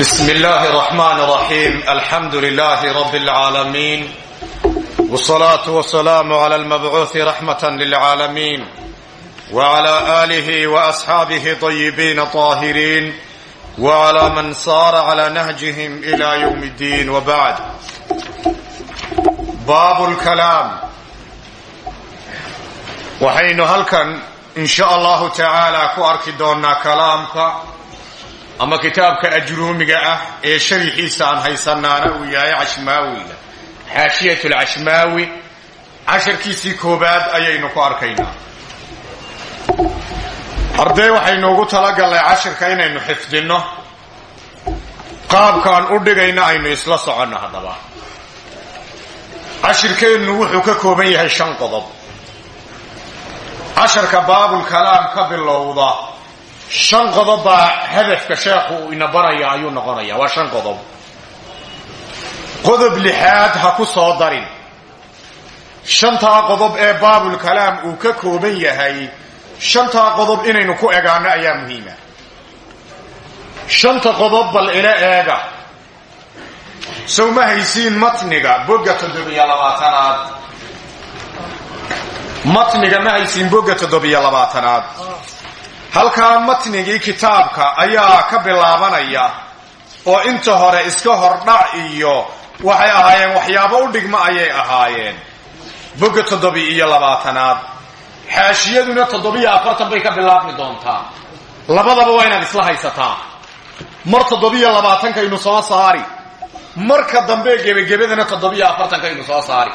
بسم الله الرحمن الرحيم الحمد لله رب العالمين والصلاة والسلام على المبعوث رحمة للعالمين وعلى آله وأصحابه طيبين طاهرين وعلى من صار على نهجهم إلى يوم الدين وبعد باب الكلام waxaynu halkan in sha allahu tacaala ku arki doonnaa kalaamka ama kitaabka ajruumiga ah ee sharixiisa aan haysanaana uu yahay cashmaawiga xaashiyat lcashmaawi casharkiisii koobaad ayaynu ku arkaynaa. Arday waxaynu ugu talagalnay cashirka inaynu xifdinno. Qaabkaan u dhigayna aynu isla soconno haddaba. Cashirkeennu wuxuu ka kooban yahay shan qodob. Casharka baabulkalaam ka bilowda shan qodob baa hadafka sheekhu uu ina baraya ayuu noqonaya. Waa shan qodob. Qodob lixaad ha ku soo darin. Shantaa qodob ee baabulkalaam uu ka kooban yahay shantaa qodob inaynu ku egaano ayaa muhiima shanta qodob bal ila eega. Sow ma haysiin matniga bogga toddobiyo labaatanaad. Matniga ma haysiin bogga toddobiyo labaatanaad halkaa matnigii kitaabka ayaa ka bilaabanaya oo inta hore iska hordhac iyo waxay ahaayeen waxyaabo u dhigma ayay ahaayeen. Bogga toddobi iyo labaatanaad. Xaashiyaduna toddobiyo afartan bay ka bilaabmi doontaa labadaba waa inaad isla haysataa. Mar toddobiyo labaatankaynu soo saari. Marka dambe gebagebadana toddobiyo afartankaynu soo saari.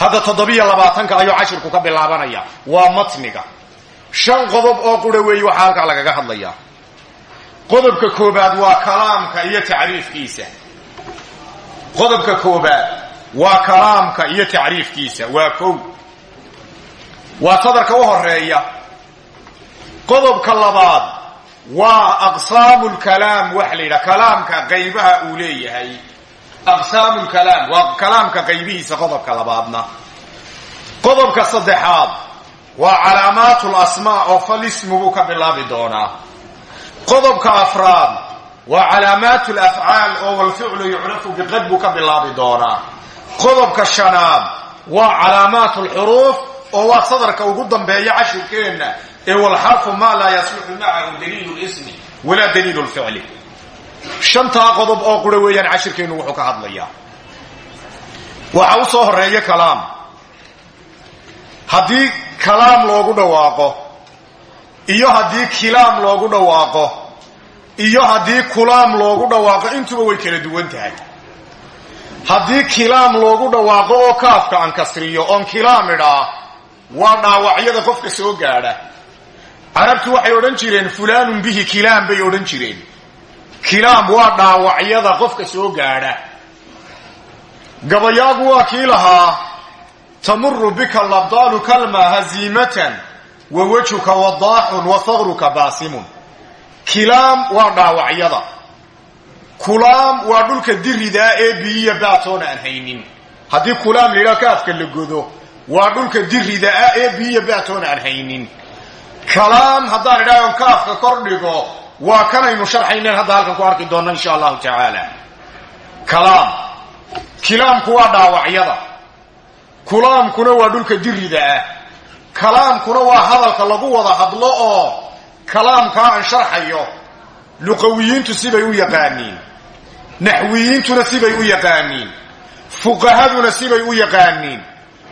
Hadda toddobiyo labaatanka ayuu cashirku ka bilaabanaya waa matniga shan qodob oo qura weeye waxaa halkaa lagaga hadlayaa qodobka koobaad waa kalaamka iyo tacriifkiisa. Qodobka koobaad waa kalaamka iyo tacriifkiisa waa kow. Waa sadarka u horreeya qodobka labaad waa aqsaamu lkalaam waxa la kalaamka qaybaha uu leeyahay. Aqsaamu lkalaam waa kalaamka qaybihiisa qodobka labaadna. Qodobka saddexaad waa calaamaat lasmaa oo falismu buu ka bilaabi doonaa. Qodobka afraad waa calaamaat lafcaal oo walficlu yucrafu biqad buu ka bilaabi doonaa. Qodobka shanaad waa calaamaat lxuruuf oo waa sadarka ugu dambeeya cashirkeenna ee walxarfu maa laa yasluxu macahu daliilu lismi walaa daliilu lficli shantaa qodob kalaam loogu dhawaaqo iyo haddii kilaam loogu dhawaaqo iyo haddii kulaam loogu dhawaaqo intuba way kala duwan tahay. Haddii kilaam loogu dhawaaqo oo kaafka aan kasriyo oon kilaam idhaa waa dhaawacyada qofka soo gaadha. Carabtu waxay odhan jireen fulaanun bihi kilaam bay odhan jireen. Kilaam waa dhaawacyada qofka soo gaadha. Gabayaagu waa kii lahaa tamuru bika labdaalu kalma haziimatan wa wejhuka wadaaxun wa haqruka baasimun. Kilaam waa dhaawacyada. Kulaam waa dhulka diridaa ee biyiya baatoona aan haynin. Haddii kulaam layidhaha kaafka la godo waa dhulka diridaa ee biyiya baatoona aan haynin. Kalaam haddaan idhaha on kaafka kor dhigo waa kanaynu sharxayneen hadda halkan ku arki doonno insha allahu tacaala. Kalaam. Kilaamku waa dhaawacyada kulaamkuna waa dhulka dirida ah. Kalaamkuna waa hadalka lagu wada hadlo oo kalaamkaa aan sharxayo. Luqawiyiintu sibay u yaqaaniin. Naxwiyiintuna sibay u yaqaaniin. Fuqahaduna sibay u yaqaaniin.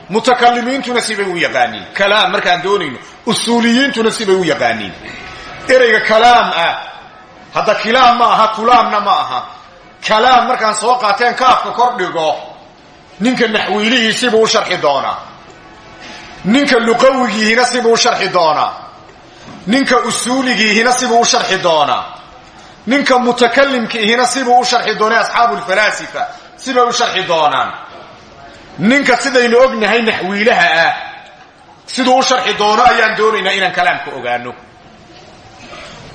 Mutakalimiintuna sibay u yaqaaniin. Kalaam markaan doonayno usuuliyiintuna sibay u yaqaaniin. Ereyga kalaam ah hadda kilaam ma aha kulaamna ma aha. Kalaam markaan soo qaateen kaafka kor dhigo ninka naxwiilihii sibuu u sharxi doonaa. Ninka luqawigiihina sibuu u sharxi doonaa. Ninka usuuligiihina sibuu u sharxi doonaa. Ninka mutakalimkiihina sibuu u sharxi doonaa asxaabu lfalaasifa sibay u sharxi doonaan. Ninka sidaynu ognahay naxwiilaha ah siduu u sharxi doono ayaan doonaynaa inaan kalaamka ogaano.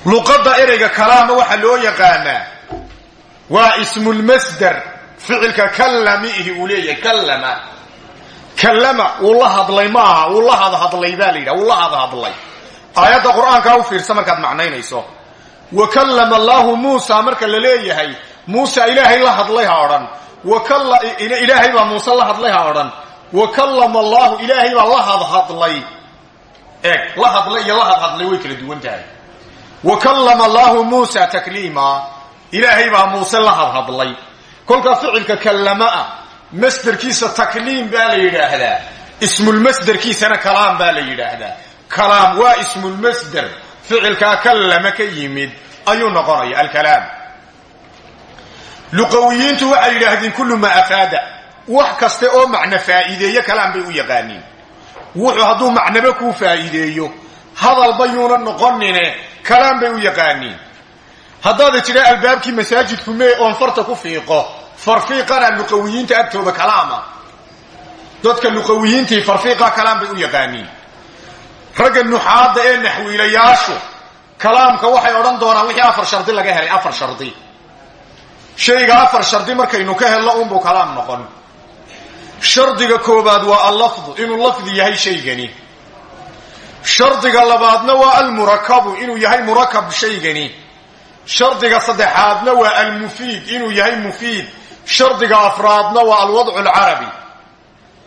Luqadda ereyga kalaama waxaa loo yaqaanaa waa ismulmasdar ficilka kallamiihi uu leeyahay kallama. Kallama wuu la hadlay ma aha wuu la hadhadlay baa la yidhaha wuu la hadhadlay aayadda qur'aankaa u fiirsa markaad macnaynayso. Wa kallama allaahu muusa marka la leeyahay muusa ilaahay la hadlay ha odhan. Ilaahay baa muuse la hadlay ha odhan. Wa kallama allaahu ilaahay baa la hadhadlay eeg la hadlay iyo la hadhadlay way kala duwan tahay. Wa kallama allaahu muusa takliima ilaahay baa muuse la hadhadlay kolkaa ficilka kallama ah masderkiisa takliim baa la yidhaahdaa. Ismulmasderkiisana kalaam baa la yidhaahdaa. Kalaam waa ismulmasder ficilkaa kallama ka yimid ayuu noqonaya alkalaam. Luqawiyiintu waxay yidhaahdeen kullu maa afaada. Wax kaste oo macno faa'iideeyo kalaam bay u yaqaaniin. Wuxuu hadduu macnaba kuu faa'iideeyo hadalba yuuna noqonine kalaam bay u yaqaaniin haddaada jira albaabkii masaajidku mee oon farta ku fiiqo. Farfiiqana luqawiyiinta agtooda kalaama. Dadka luqawiyiintii farfiiqa kalaam bay u yaqaaniin. Ragga nuxaadda ee naxwiilayaashu kalaamka waxay odhan doonaan wixii afar shardi laga helay afar shardi. Shayga afar shardi markaynu ka helno unbuu kalaam noqon. Shardiga koobaad waa allafdu inuu lafdi yahay shaygani. Shardiga labaadna waa almurakabu inuu yahay murakab shaygani shardiga saddexaadna waa almufiid inuu yahay mufiid. Shardiga afraadna waa alwadcu alcarabi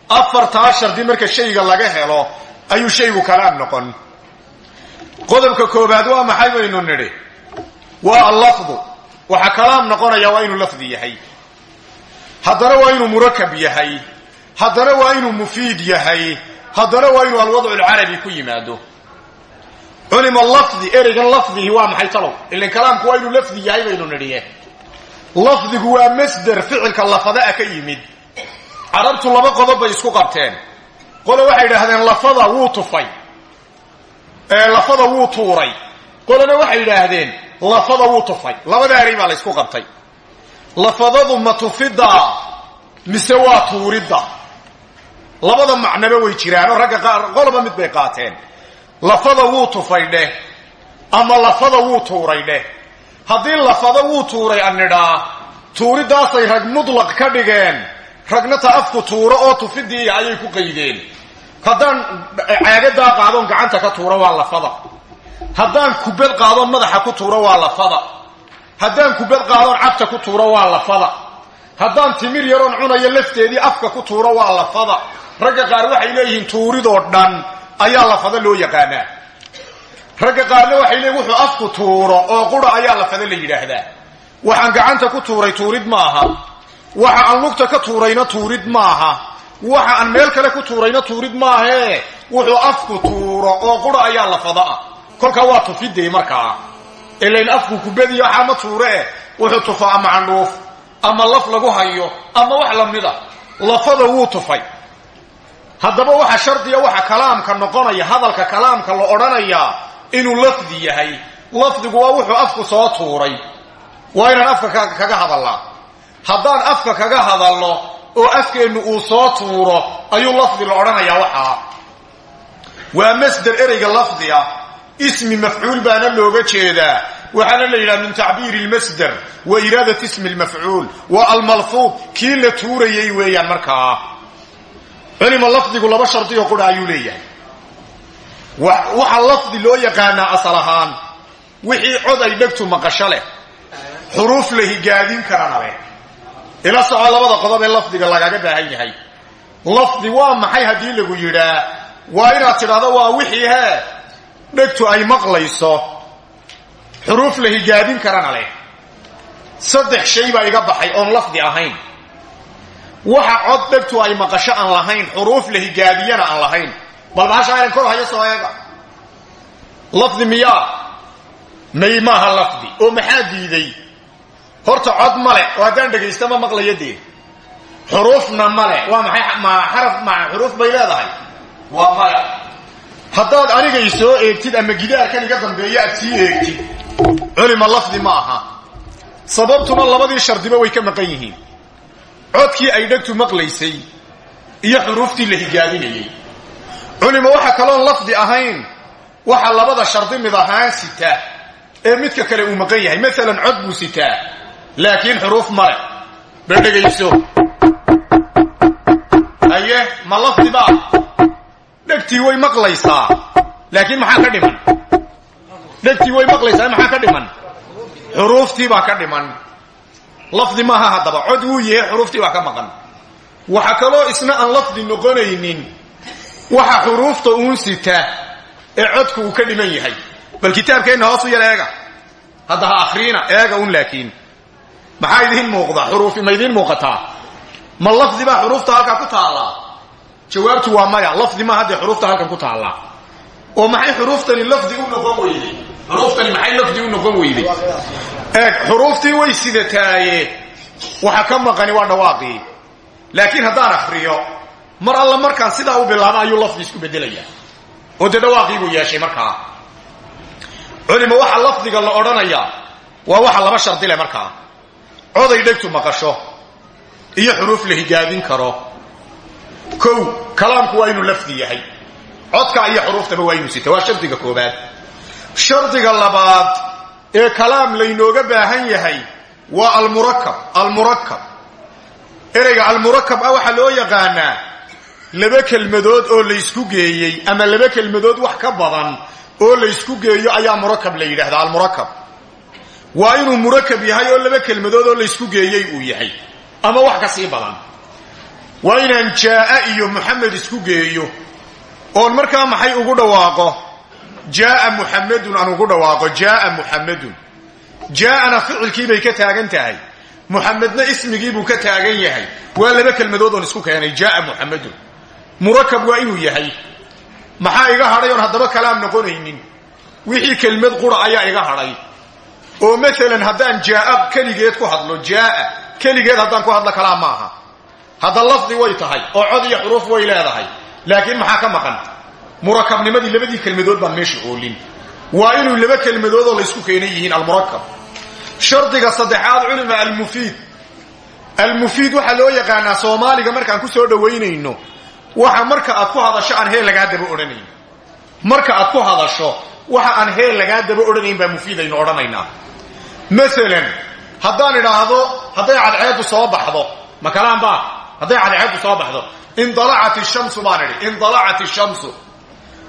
afartaa shardi marka shayga laga helo ayuu shaygu kalaam noqon. Qodobka koobaad waa maxay baynu nidhi? Waa allafdu. Waxaa kalaam noqonaya waa inuu lafdi yahay. Haddana waa inuu murakab yahay. Haddana waa inuu mufiid yahay. Haddana waa inuu alwadcu alcarabi ku yimaado culima lafdi ereygan lafdihi waa maxay talow? Ilan kalaamku waa inuu lafdi yahay baynu nidhiye. Lafdigu waa masder ficilka lafadaa ka yimid. Carabtu laba qodob bay isku qabteen. Qole waxay idhaahdeen lafada wuu tufay. Lafada wuu tuuray. Qolena waxay yidhaahdeen lafada wuu tufay. Labada erey baa la ysku qabtay. Lafadadu ma tufidda mise waa tuuridda? Labada macnoba way jiraanoo ragga qaar qoloba mid bay qaateen lafada wuu tufay dheh ama lafada wuu tuuray dheh haddii lafada wuu tuuray annidhaa tuuriddaasay rag mudlaq ka dhigeen. Ragna ta afku tuuro oo tufidii ayay ku qaydeen. Haddaan caagadaa qaadoon gacanta ka tuuro waa lafada. Haddaan kubad qaadoon madaxa ku tuuro waa lafada. Haddaan kubad qaadoon cabta ku tuuro waa lafada. Haddaan timir yaroon cunayo lafteedii afka ku tuuro waa lafada. Ragga qaar waxay leeyihiin tuuridoo dhan ayaa lafada loo yaqaanaa. Ragga qaarna waxay leeyihiin wuxuu afku tuuro oo qura ayaa lafada la yidhaahdaa. Waxaan gacanta ku tuuray tuurid maaha. Waxa aan lugta ka tuurayna tuurid maaha. Waxa aan meel kale ku tuurayna tuurid maahee wuxuu afku tuuro oo qura ayaa lafada ah. Kolkaa waa tufidee markaa. Ilayn afku kubadiyo waxaa ma tuure. Wuxuu tufaa ama candhuuf ama laf lagu hayo ama wax lamida lafada wuu tufay haddaba waxa shardiya waxa kalaamka noqonaya hadalka kalaamka la odhanayaa inuu lafdi yahay. Lafdigu waa wuxuu afku soo tuuray. Waa inaan afka kaga hadalnaa haddaan afka kaga hadalno oo afkeennu uu soo tuuro ayuu lafdi la odhanayaa waxaa waa masder ereyga lafdiga ismi mafcuul baana looga jeedaa. Waxaana la yidhaha min tacbiiri lmasder wa iraadat ismi lmafcuul waa almalfuud kii la tuurayay weeyaan markaa culima lafdigu laba shardioo qura ayuu leeyahay. Waxaa lafdi loo yaqaanaa asal ahaan wixii cod ay dhegtu maqasho leh xuruuf la higaadin karana leh. Ila soco labada qodob ee lafdiga lagaga baahan yahay. Lafdi waa maxay haddii lagu yidhaa? Waa inaad tidhahdo waa wixii hee dhegtu ay maqlayso xuruuf la higaadin karana leh. Saddex shay baa iga baxay oon lafdi ahayn waxa cod dhegtu ay maqasho aan lahayn xuruuf la higaadiyana aan lahayn. Bal bahasha aynan kor hayo soo lafdi miyaa. May maaha lafdi. Oo maxaa diiday? Horta cod male oo haddaan dhegaysta ma maqlayo dee. Xuruufna male waa maxay ma xaraf ma xuruuf bay leedahay? Waa maya haddaad anigay soo eegtid ama gidaarkan iga dambeeyo aad sii eegtid. Culima lafdi ma aha. Sababtuna labadii shardiba way ka maqan yihiin codkii ay dhegtu maqlaysay iyo xuruuftii la higaadinayey culima waxa kaloon lafdi ahayn waxa labada shardi mid ahaan sita ee midka kale uu maqan yahay. Maalan cod buu sitaa laakiin xuruuf male ba dhegayso. Haye ma lafdi baa? Dhegtii way maqlaysaa laakiin maxaa ka dhiman? Dhegtii way maqlaysaa maxaa ka dhiman? Xuruuftii baa ka dhiman lafdi maaha haddaba. Cod wuu yahay xuruuftii baa ka maqan. Waxa kaloo isna aan lafdi noqonaynin waxa xuruufta uun sita ee codku uu ka dhiman yahay. Bal kitaabkeenna hoosu yar eega. Hadda ha akhriina eega un laakiin. Maxaa idiin muuqda? Xuruufi ma idiin muuqataa? Ma lafdi baa xuruufta halkaa ku taallaa? Jawaabtu waa maya. Lafdi maa haddee xuruufta halkan ku taallaa. Oo maxay xuruuftani lafdi u noqon weyday? Xuruuftani maxay lafdi u noqon weyday eeg xuruuftii way sidataaye. Waxa ka maqani waa dhawaaqii. Laakiin haddaan akhriyo mar alla markaan sidaa u bilaaba ayuu lafdi isku bedelayaa. Oo dee dhawaaqiibuu yeeshay markaa. Culima waxa lafdiga la odhanayaa waa waxa laba shardi leh markaa. Coday dhegtu maqasho iyo xuruuf la higaadin karo. Kow kalaamku waa inuu lafdi yahay. Codka iyo xuruuftaba waa inuu sita waa shardiga koobaad. Shardiga labaad ee kalaam laynooga baahan yahay waa almurakab almurakab ereyga almurakab ah waxaa loo yaqaanaa laba kelmadood oo laysku geeyey ama laba kelmadood wax ka badan oo laysku geeyo ayaa murakab la yidhahdaa almurakab waa inuu murakab yahay oo laba kelmadood oo laysku geeyey uu yahay ama wax ka sii badan. Waa inaan jaa'a iyo muxamed isku geeyo oon markaa maxay ugu dhawaaqo jaaa muxamedun aan ugu dhawaaqo jaaa muxamedun jaa'ana ficilkiibay ka taagan tahay. Muxamedna ismigiibuu ka taagan yahay. Waa laba kelmadood oon isku keenay jaaa muxamedun murakab waa inuu yahay. Maxaa iga hadhay oon haddaba kalaam noqonaynin? Wixii kelmad qura ayaa iga hadhay. Oo maalan haddaan jaaa keligeed ku hadlo jaaa keligeed haddaan ku hadlo kalaam maaha. Hadda lafdi way tahay oo cod iyo xuruuf way leedahay. Laakiin maxaa ka maqan murakabnimadii labadii kelmadood baan meesha oolin. Waa inuu laba kelmadood oo laysku keenan yihiin almurakab shardiga saddexaad culima almufiid. Almufiid waxaa loo yaqaanaa soomaaliga markaan ku soo dhowaynayno waxa marka aad ku hadasho aan heel lagaa daba odhanayn. Marka aad ku hadasho waxa aan heel lagaa daba odhanayn baa mufiid aynu odhanaynaa. Maalan haddaan idhaahdo hadday cadceeddu soo baxdo ma kalaan baa hadday cadceeddu soo baxdo. Indalacat ishamsu baan idhi indalacat ishamsu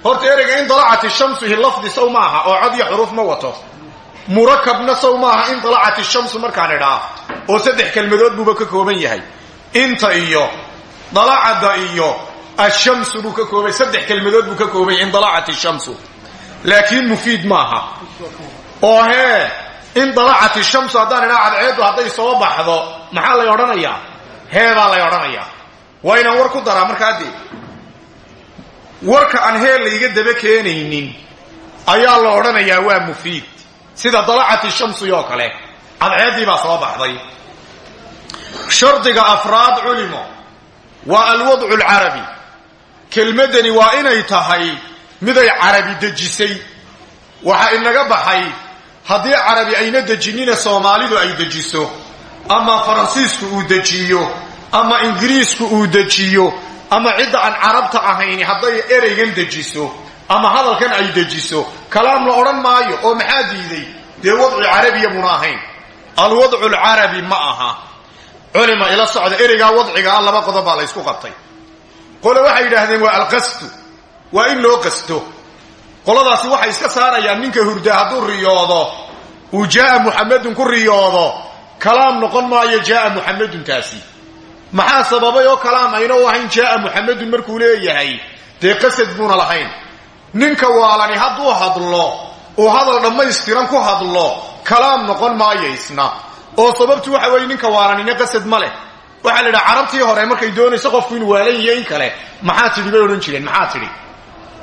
horta ereyga indalacat ishamsu hi lafdi sow maaha oo cod iyo xuruuf ma wato. Murakabna sow maaha indalacat ishamsu markaan idhaa oo saddex kelmadood buuba ka kooban yahay. Inta iyo dalacada iyo ashamsu buu ka koobay saddex kelmadood buu ka kooban yahay indalacat ishamsu laakiin mufiid maaha oo hee indalacat ishamsu haddaan idhaa cadceeddu hadday soo baxdo maxaa lay odhanayaa? Heebaa lay odhanayaa. Waa inaan war ku daraa markaa dee warka aan heel layga daba keenaynin ayaa la odhanayaa waa mufiid. Sida dalacati shamsi oo kale cadceeddii baa soo baxday. Shardiga afraad culimo waa alwadcu alcarabi. Kelmaddani waa inay tahay miday carabi dejisay. Waxa inaga baxay haddii carabi ayna dejinina soomaalidu ay dejiso ama faransiisku uu dejiyo ama ingiriisku uu dejiyo ama cidda aan carabta ahayni hadday ereygan dejiso ama hadalkan ay dejiso kalaam la odhan maayo oo maxaa diiday? Dee wadci carabiya muna ahayn. Alwadcu alcarabi ma aha. Culima ila socda ereygaa wadciga ah laba qodob baa la ysku qabtay. Qole waxay yidhaahdeen waa alqasdu. Waa in loo qasto. Qoladaasi waxay iska saarayaan ninka hurda hadduu riyoodo uu jaaa muxamedun ku riyoodo. Kalaam noqon maayo jaaa muxamedun taasi maxaa sababay oo kalaam ayna u ahayn jaaa muxamedun markuu leeyahay. Dee qasad buuna lahayn. Ninka waalani hadduu hadlo uu hadal dhammaystiran ku hadlo kalaam noqon maayo isna oo sababtu waxa weeye ninka waalanina qasad ma leh. Waxaa la idhaha carabtii hore markay doonayso qofku inuu waalan yahay in kale maxaa tidhi? Bay odhan jireen maxaa tidhi?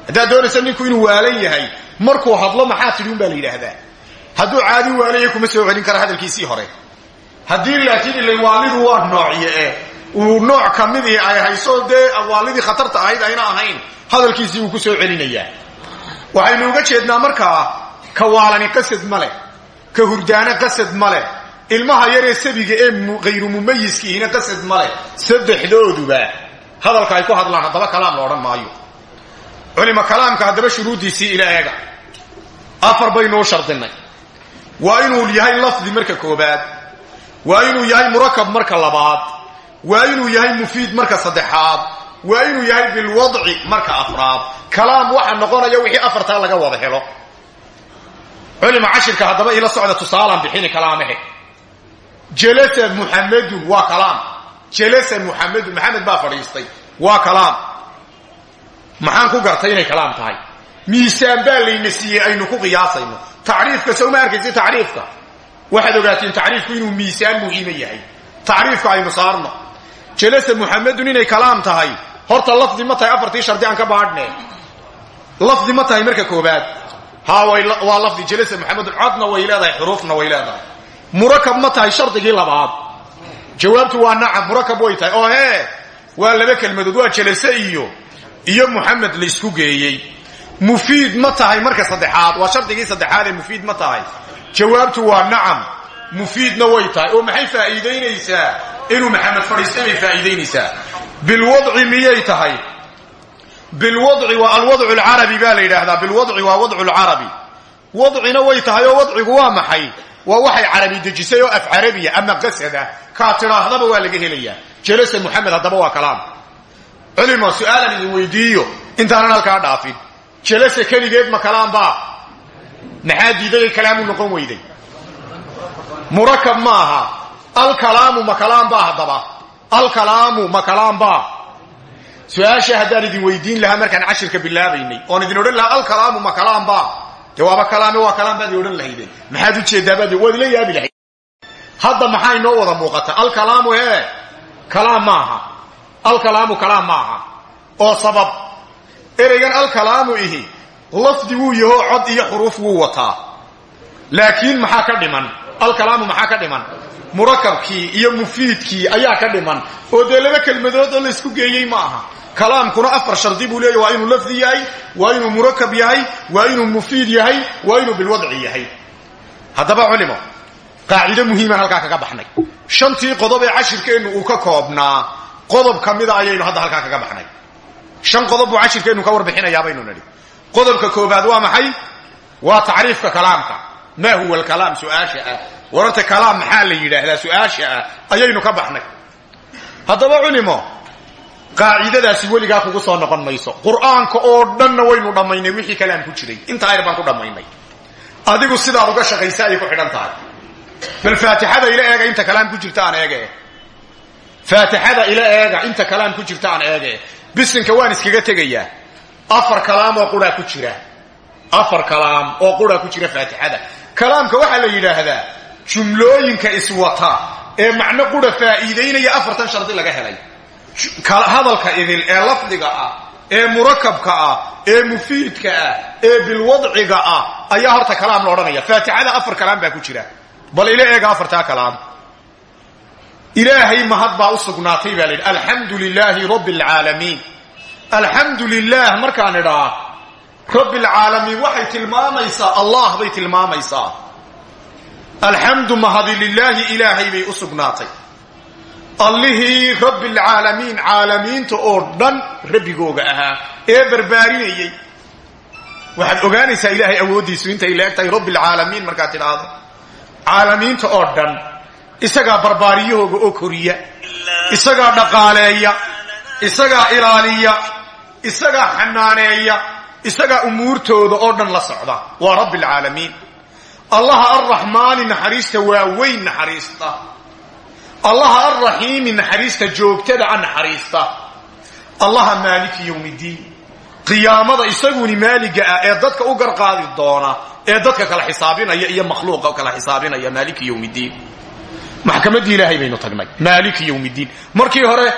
Haddaad doonaysa ninku inuu waalan yahay markuu hadlo maxaa tidhi? Un baa la yidhaahdaa. Hadduu caadi waalanya kuma soo celin kara hadalkiisii hore. Haddii laakiin ila waalidu waa noocye eh uu nooc ka midii ay hayso dee waalidii khatarta ahayd ayna ahayn. Hadalkiisii uu ku soo celinayaa. Waxaynu uga jeednaa markaa ka waalani qasad ma leh ka hurdaana qasad ma leh. Ilmaha yaree sabiga ee hayru mumayiskiihina qasad ma leh. Saddexdooduba hadalka ay ku hadlaan haddaba kalaam la odhan maayo. Culima kalaamka haddaba shuruuddiisii ila eega. Afar baynuu shardinay waa inuu yahay lafdi marka koobaad. Waa inuu yahay murakab marka labaad waa inuu yahay mufiid marka saddexaad. Waa inuu yahay bilwadci marka afraad. Kalaam waxa noqonaya wixii afartaa laga wada helo. Culima cashirka haddaba ila socda tusaalaan bixini kalaamahe. Jalasa muxamedun waa kalaam. Jalasa muxamedun maxamed baa fadhiistay. Waa kalaam. Maxaan ku gartay inay kalaam tahay. Miisaan baa layna siiyey aynu ku qiyaasayno. Tacriifka soo ma arkaysi tacriifka? Waxaad ogaatiin tacriifku inuu miisaan muhiima yahay. Tacriifka aynu saarno jalasa muxamedun inay kalaam tahay. Horta lafdi ma tahay afartii shardi aan ka baadhne. Lafdi ma tahay marka koobaad ha waa lafdi jalasa muxamedun codna way leedahay xuruufna way leedahay. Murakab ma tahay shardigii labaad. Jawaabtu waa nacam murakab way tahay. Oo hee waa laba kelmadood waa jalase iyo iyo muxamed laysku geeyey. Mufiid ma tahay marka saddexaad. Waa shardigii saddexaad ee mufiid ma tahay. Jawaabtu waa nacam mufiidna way tahay oo maxay faa'iidaynaysaa? Inuu maxamed fadhiistay bay faa'iidaynaysaa. Bilwadci miyay tahay? Bilwadci waa alwadcu alcarabi baa la yidhaahdaa. Bilwadci waa wadcu lcarabi wadcina way tahay oo wadcigu waa maxay? Waa waxay carabi dejisay oo af carabiya ama qasada kaa tidhaahdaba waa laga helayaa. Jalasa muxamed haddaba waa kalaam. Culimo su'aalan idin weydiiyo. Intaanan halkaa dhaafin. Keligeed ma kalaam baa? Maxaa diiday kalaamu noqon weyday murakab ma aha alkalaamu ma kalaam baa haddaba. Alkalaamu ma kalaam baa. Su'aasha haddaan idin weydiin lahaa markaan cashirka bilaabaynay oon idin odhan lahaa alkalaamu ma kalaam baa. Dee waaba kalaame waa kalaam baad i odhan lahayde maxaad ujeedaabaad waad ila yaabi lahayd. Hadda maxaa inoo wada muuqata? Alkalaamu hee kalaam maaha. Alkalaamu kalaam maaha. Oo sabab ereygan alkalaamu ihi lafdi wuu yaho cod iyo xuruuf wuu wataa. Laakiin maxaa ka dhiman alkalaamu maxaa ka dhiman? Murakabkii iyo mufiidkii ayaa ka dhiman. Oo dee laba kelmadood oo laysku geeyey ma aha. Kalaamkuna afar shardi buu leeyahy waa inuu lafdi yahay waa inuu murakab yahay waa inuu mufiid yahay waa inuu bilwadci yahay. Haddaba culimo qaacido muhiimaan halkaa kaga baxnay. Shantii qodob ee cashirkeennu uu ka koobnaa qodob ka mida ayaynu hadda halkaa kaga baxnay. Shan qodob buu cashirkeennu ka warbixinayaa baynu nidhi. Qodobka koobaad waa maxay? Waa tacriifka kalaamka. Maa huwa alkalaam? Su'aasha ah waranta kalaam maxaa la yidhaahdaa? Su'aasha ah ayaynu ka baxnay. Haddaba culimo qaacidadaasi weligaa kugu soo noqon mayso. Qur'aanka oo dhanna waynu dhammaynay wixii kalaam ku jiray. Intaa ayr baan ku dhammaynay. Adigu sidaad uga shaqaysa ayay ku xidhan tahay. Bal faatixada ila eega inta kalaam ku jirta aan eege faatixada ila eega inta kalaam ku jirta aan eege bisinka waan iskaga tegayaa. Afar kalaam oo quraa ku jira. Afar kalaam oo quraa ku jira faatixada. Kalaamka waxaa la yidhaahdaa jumlooyinka iswata ee macno qura faa'iidaynaya afartan shardi laga helay. Hadalka idil ee lafdiga ah ee murakabka ah ee mufiidka ah ee bilwadciga ah ayaa horta kalaam la odhanaya. Faatixada afar kalaam baa ku jira. Bal ila eega afartaa kalaam. Ilaahay mahad baa u sugnaatay baa la yidhi alxamdu lilaahi rabbi alcaalamiin alxamdu lilah markaan idhaa rabbi alcaalamiin waxay tilmaamaysaa allah bay tilmaamaysaa alxamdu mahadi lilaahi ilaahay bay u sugnaatay. Allihii rabbi alcaalamiin caalamiinta oo dhan rabbigooga ahaa ee barbaarinayey waxaad ogaanaysaa ilaahay awooddiisu intay leeg tahay rabbi alcaalamiin markaad tidhaahdo. Caalamiinta oo dhan isagaa barbaariyahooga oo koriya isagaa dhaqaaleeya isagaa ilaaliya isagaa xanaaneeya isagaa umuurtooda oo dhan la socda. Waa rabbi alcaalamiin allaha arraxmaani naxariista waaweyn naxariista. Allaha alraxiimi naxariista joogtada a naxariista. Allaha maaliki yowmiddiin qiyaamada isaguni maaliga ah ee dadka u garqaadi doona ee dadka kala xisaabinaya iyo makhluuqa kala xisaabinaya maaliki yowmiddiin maxkamaddii ilaahay baynu tagnay maaliki yowmiddiin markii hore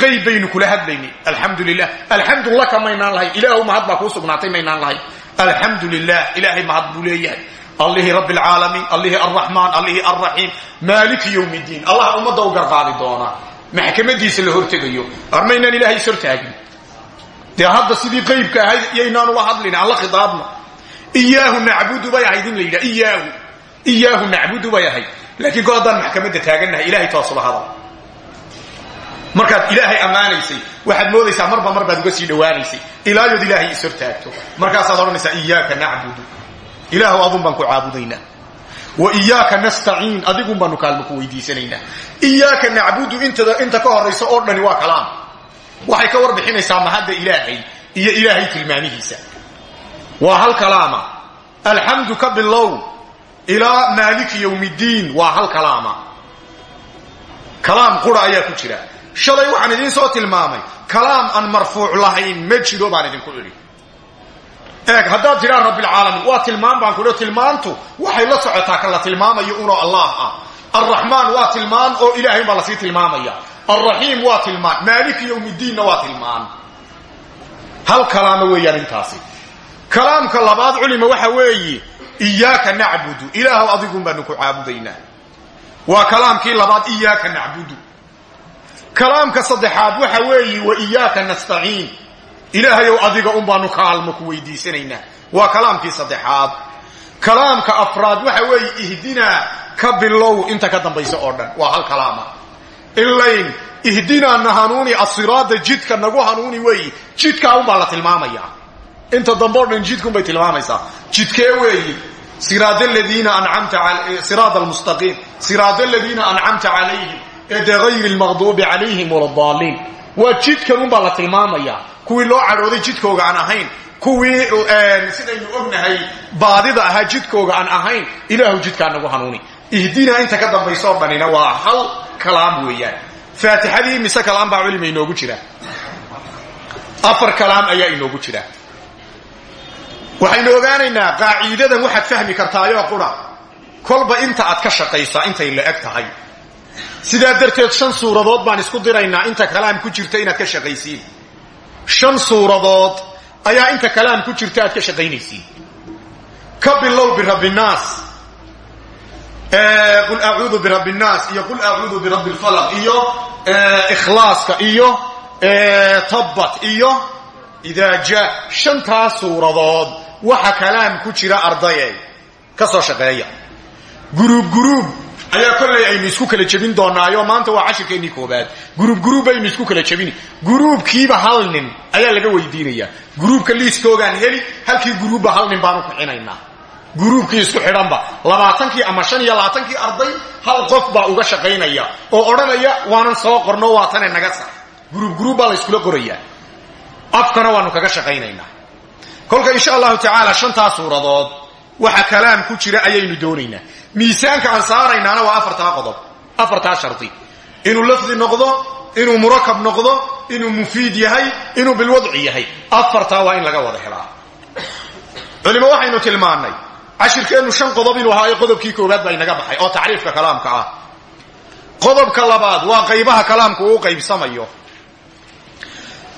qayb baynu kula hadlaynay. Alxamdu lilah alxamdu laka maynaan lahayn ilaahu mahad baa kuu sugnaatay maynaan lahayn alxamdu lilah ilaahay mahad buu leeyahay allihii rabbi alcaalamiin allihii arraxmaan allihii arraxiim maaliki yowmi ddiin allaha ummadda u garqaadi doonaa. Maxkamadiisa la hortegayo. Armaynaan ilaahay is hortaagin. Dee hadda sidii qaybka ahayd iyaynaan ula hadlin aan la khidaabno iyaahu nacbudu bay ahayd in la yidhaha iyaahu. Iyaahu nacbudu bay ahayd. Laakiin kol haddaan maxkamadda taagannahay ilahay toosula hadal. Markaad ilaahay ammaanaysay waxaad moodaysaa marba mar baad uga sii dhowaanaysay. Ilaayood ilaahay is hortaagto. Markaasaad odhanaysaa iyaaka nacbudu ilaahu adun baan ku caabudaynaa wa iyaaka nastaciin adigun baanu kaalmo ku weydiisanaynaa. Iyaaka nacbudu inta ka horaysa oo dhani waa kalaam. Waxay ka warbixinaysaa mahadda ilaahay iyo ilaahay tilmaamihiisa waa hal kalaama. Alxamdu ka bilow ilaa maaliki yowmiddiin waa hal kalaama. Kalaam qura ayaa ku jira. Shalay waxaan idiin soo tilmaamay kalaam aan marfuuc lahayn ma jiro baan idinku idhi eeg haddaad tidhaan rabbilcaalamiin waa tilmaam baan kudhi tilmaantu waxay la socotaa kan la tilmaamayo unoo allah ah. Alraxmaan waa tilmaan oo ilaahay baa la sii tilmaamaya. Alraxiim waa tilmaan. Maaliki yowmiddiinna waa tilmaan. Hal kalaama weeyaan intaasi. Kalaamka labaad culima waxa weeye iyaaka nacbudu. Ilaahow adigun baanu ku caabudaynaa. Waa kalaamkii labaad iyaaka nacbudu. Kalaamka saddexaad waxa weeye wa iyaaka nastaciin ilaahayow adiga un baanu kaalmo ku weydiisanaynaa. Waa kalaamkii saddexaad. Kalaamka afraad waxa weeye ihdinaa ka bilow inta ka dambaysa oo dhan. Waa hal kalaama. Ilayn ihdinaa na hanuuni asiraada jidka nagu hanuuni weeyi jidkaa unbaa la tilmaamayaa inta dambe o dhan jidkaunbay tilmaamaysaa. Jidkee weeyi siraad aladiina ancamta siraad almustaqiim siraad aladiina ancamta calayhim ee dee hayri lmaqduubi calayhim waladaaliin waa jidkan unbaa la tilmaamayaa kuwii loo cadhooday jidkooga aan ahayn kuwii sidaynu ognahay baadida ahaa jidkooga aan ahayn ilaahu jidkaa nagu hanuuni. Ihdinaa inta ka dambaysa oo dhanina waa hal kalaam weeyaan. Faatixadii mise kalaam baa culima inoogu jira. Afar kalaam ayaa inoogu jira. Waxaynu ogaanaynaa qaaciidadan waxaad fahmi kartaayoo qura kolba inta aad ka shaqaysaa intay la eg tahay. Sidaa darteed shan suuradood baan isku diraynaa inta kalaam ku jirta inaad ka shaqaysiin shan suuradood ayaa inta kalaam ku jirta aad ka shaqaynaysiin ka bilow birabbinaas qul acuudu birabbi nnaas iyo qul acuudu birabbi lfalaq iyo ikhlaaska iyo tabbat iyo idaa jaa shantaas suuradood waxa kalaam ku jira ardayey ka soo shaqeeya guruub guruub ayaa kollay aynu isku kala jebin doonaayo maanta waa cashirkeennii koobaad guruub guruub baynu isku kala jebini. Guruubkiiba hal nin ayaa laga weydiinayaa. Guruubka liiskoogaan heli halkii guruubba hal nin baanu kuxinaynaa guruubkii isku xidhanba labaatankii ama shan iyo labaatankii arday hal qof baa uga shaqaynaya. Oo odhanaya waanan soo qorno waatane naga sax guruub guruub baa la yskula qorayaa. Afkana waanu kaga shaqaynaynaa. Kolka insha allahu tacaala shantaa suuradood waxa kalaam ku jira ayaynu doonaynaa miisaanka aan saaraynaana waa afartaa qodob. Afartaa shardi. Inuu lafdi noqdo inuu murakab noqdo inuu mufiid yahay inuu bilwadci yahay. Afartaa waa in laga wada helaa. Culimo waxaynu tilmaannay cashirkeennu shan qodob inuu ahaa qodobkii koowaad baa inaga baxay oo tacriifka kalaamka ah. Qodobka labaad waa qaybaha kalaamku uu qaybsamayo.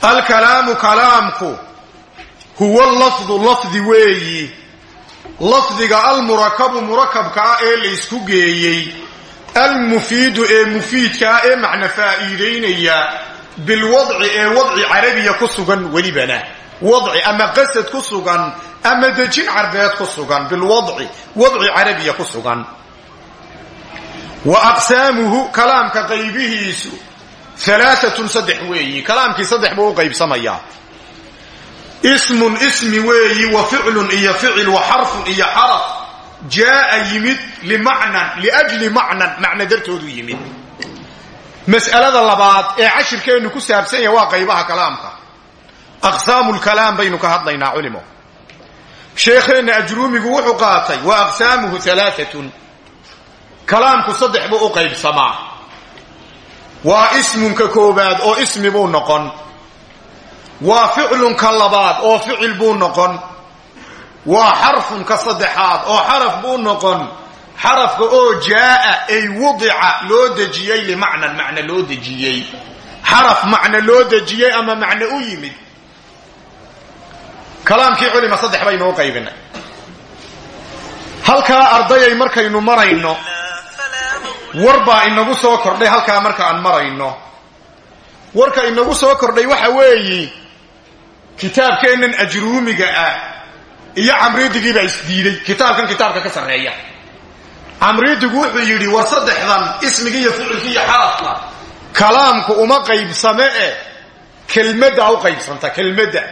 Alkalaamu kalaamku huwa lafdu lafdi weeyi lafdiga almurakabu murakabka ah ee laysku geeyey almufiidu ee mufiidkaa ee macna faa'iidaynaya bilwadci ee wadci carabiya ku sugan welibana. Wadci ama qasad ku sugan ama dejin carbeed ku sugan bilwadci wadci carabiya ku sugan. Wa aqsaamuhu kalaamka qaybihiisu alaaatun saddex weeyi. Kalaamkii saddex buu u qaybsamayaa ismun ismi weeyi wa ficlun iyo ficil wa xarfun iyo xaraf jaaa yimid limacnan liajli macnan macna dartoodu yimid. Mas'alada labaad ee cashirkeennu ku saabsan yahay waa qaybaha kalaamka. Aqsaamu lkalaam baynu ka hadlaynaa culimo. Sheekheenna ajruumigu wuxuu qaatay wa aqsaamuhu alaaatun kalaamku saddex buu u qaybsamaa. Waa ismunka koobaad oo ismi noqon waa ficlunka labaad oo ficil buu noqon. Waa xarfunka saddexaad oo xaraf buu noqon. Xarafka oo jaaa ay wudica loo dejiyey limacnan macna loo dejiyey. Xaraf macna loo dejiyey ama macno u yimid. Kalaamkii culima saddex baynuu qaybinay. Halkaa ardayay markaynu marayno war baa inagu soo kordhay halkaa marka aan marayno. Warka inagu soo kordhay waxa weeyi kitaabkeennan ajruumiga ah iyo camriidigiibaa isdiiday. Kitaabkan kitaabka ka sarreeya. Camriidigu wuxuu yidhi war saddexdan ismigii iyo ficilkii iyo xarafka kalaamku uma qaybsame e kelmaddaa u qaybsanta kelmadda.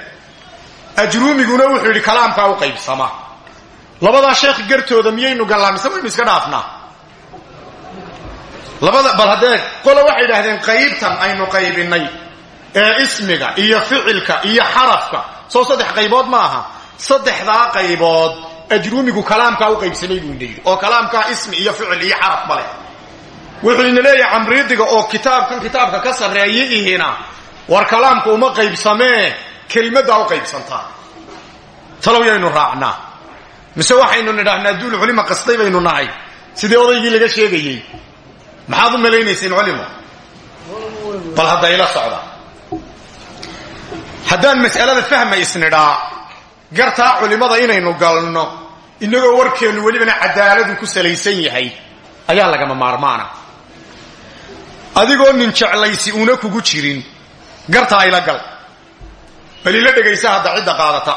Ajruumiguna wuxuu yidhi kalaamkaa u qaybsama. Labadaa sheekh gartooda miyaynu gallaa mise waynu iska dhaafnaa. Labada bal haddee qole waxay idhaahdeen qaybtan aynu qaybinay ee ismiga iyo ficilka iyo xarafka. Soo saddex qaybood ma aha. Saddexdaa qaybood ajruumigu kalaamkaa u qaybsamay buu oo kalaamkaa ismi iyo ficil iyo xaraf ma leh. Wuxuu ina leeyahay camriidiga oo kitaabkan kitaabka ka sarreeya ihina war kalaamku uma qaybsamee kelmaddaa u qaybsantaa talow yaynu raacnaa. Mise waxaynu nidhaahnaa duul culima qasday baynu nahay. Sidii odaygii laga sheegayey? Maxaad u malaynayseen culimo? Bal hadda ila socda haddaan mas'alada fahma isnidhaa gartaa culimmada inaynu galno innagoo warkeennu welibana cadaaladu ku salaysan yahay ayaa lagama maarmaana. Adigoo nin jeclaysi una kugu jirin gartaa ila gal. Bal ila dhegaysa hadda cidda qaadata.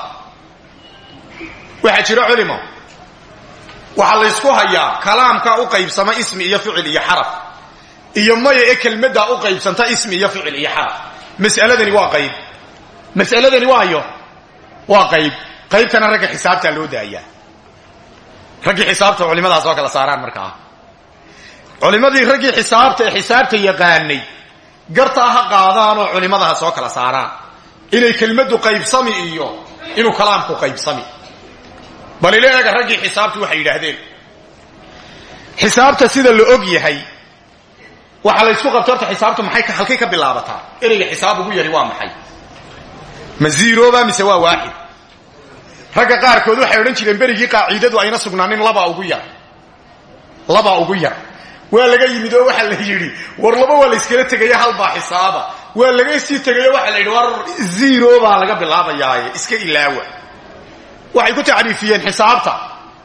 Waxaa jira culimo. Waxaa laysku hayaa kalaamkaa u qaybsama ismi iyo ficil iyo xaraf. Iyo maya ee kelmaddaa u qaybsanta ismi iyo ficil iyo xaraf. Mas'aladani waa qayb mas'aladani waayo waa qayb. Qaybtana ragga xisaabtaa loo daayaa. Raggii xisaabta culimadaas oo kala saaraan markaa culimmadii raggii xisaabta ee xisaabta yaqaanay gartaa ha qaadaanoo culimmada ha soo kala saaraan. Inay kelmaddu qaybsami iyo inuu kalaamku qaybsami. Bal ila eega raggii xisaabtu waxay yidhaahdeen xisaabta sida la og yahay waxaa la ysku qabta horta xisaabtu maxay halkay ka bilaabataa? Ereyga xisaab ugu yari waa maxay ma ziirooba mise waa waaxid. Ragga qaarkood waxay odhan jireen berigii qaaciidadu ayna sugnaanin labaa ugu yar. Labaa ugu yar. Waa laga yimid oo waxaa la yidhi war laba waa la yskala tegaya halbaa xisaaba. Waa laga sii tegayo waxaa la yidhi war zero baa laga bilaabayaaye iska ilaawa. Waxay ku tacriifiyeen xisaabta.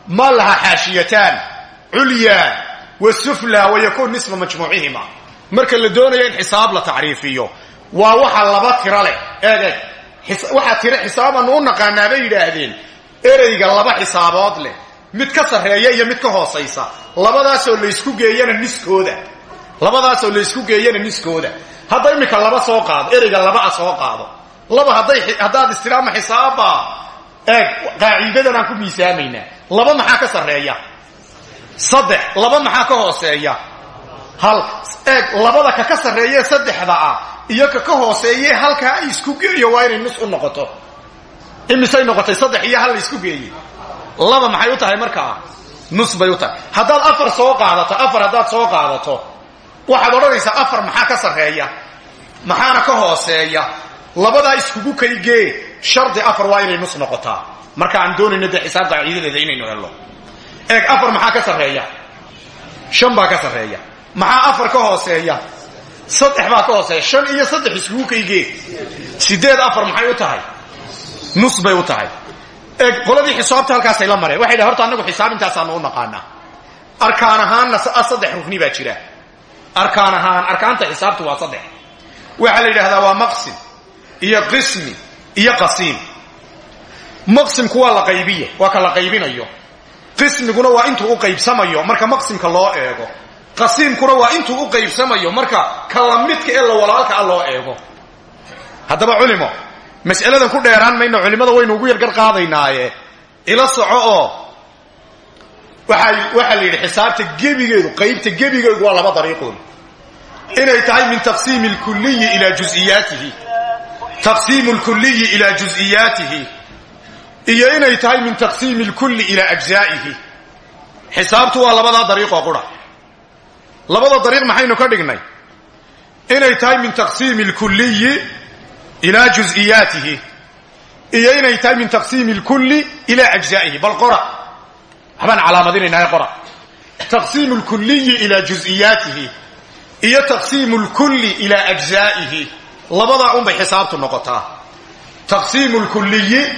Ma laha xaashiyataan culya wa sufla wa yakuun nisfa majmuucihima marka la doonayo in xisaab la tacriifiyo waa waxa laba tiro leh. Eeg waxaa tiro xisaabaanu u naqaanaa bay yidhaahdeen. Ereyga laba xisaabood leh mid ka sarreeya iyo mid ka hoosaysa. Labadaasoo laysku geeyana niskooda. Labadaasoo laysku geeyana niskooda. Hadda iminka laba soo qaado ereyga labaa soo qaado. Laba hadday haddaad istiraama xisaaba eeg qaaciidadan aan ku miisaamaynaa. Laba maxaa ka sarreeya? Saddex. Laba maxaa ka hooseeya hal eeg labada ka ka sarreeye saddexda ah iyo ka ka hooseeye halkaa ay isku geeyo waa inay nus u noqoto. Imisay noqotay saddex iyo hal la isku geeye laba maxay u tahay markaa? Nus bay u tahay. Haddaad afar soo qaadato afar haddaad soo qaadato waxaad odhanaysaa afar maxaa ka sarreeya? Maxaana ka hooseeya? Labadaa iskugu kaygee shardi afar waa inay nus noqotaa. Marka aan doonayno dee xisaabta caqiidadeeda inaynu helno. Eeg afar maxaa ka sarreeya? Shan baa ka sarreeya maxaa afar ka hooseeya? Saddex baa ka hooseeya. Shan iyo saddex iskugu kaygee sideed afar maxay u tahay? Nus bay u tahay. Qoladii xisaabta halkaasay la mareen. Waxay dhahen horta annagu xisaab intaasaanu u naqaanaa. Arkaan ahaanna saddex rukni baa jira. Arkaan ahaan arkaanta xisaabtu waa saddex. Waxaa la yidhahdaa waa maqsim iyo qismi iyo qasiim. Maqsimku waa la qaybiye waa ka la qaybinayo. Qismiguna waa intuu u qaybsamayo. Marka maqsimka loo eego qasiimkuna waa intuu u qaybsamayo marka ka lamidka ee la walaalka a loo eego. Haddaba culimo mas'aladan ku dheeraan mayno culimmada waynu ugu yargar qaadaynaaye. Ila soco oo waxaa la yidhi xisaabta gebigeedu qaybta gebigeedu waa laba dariiqood. Inay tahay min taqsiimi lkuliyi ilaa juziyaatihi. Taqsiimu lkuliyi ilaa juziyaatihi. Iyo inay tahay min taqsiimi lkulli ilaa ajzaa'ihi xisaabtu waa labadaa dariiqoo qura labada dariiq maxaynu ka dhignay? Inay tahay min taqsiimi lkuliyi ilaa juziyaatihi. Iyo inay tahay min taqsiimi lkulli ilaa ajzaa'ihi bal qora. Waxbaan calaamadinaynaa qora. Taqsiimu lkuliyi ilaa juziyaatihi. Iyo taqsiimu lkulli ilaa ajzaa'ihi labadaa unbay xisaabtu noqotaa. Taqsiimu lkuliyi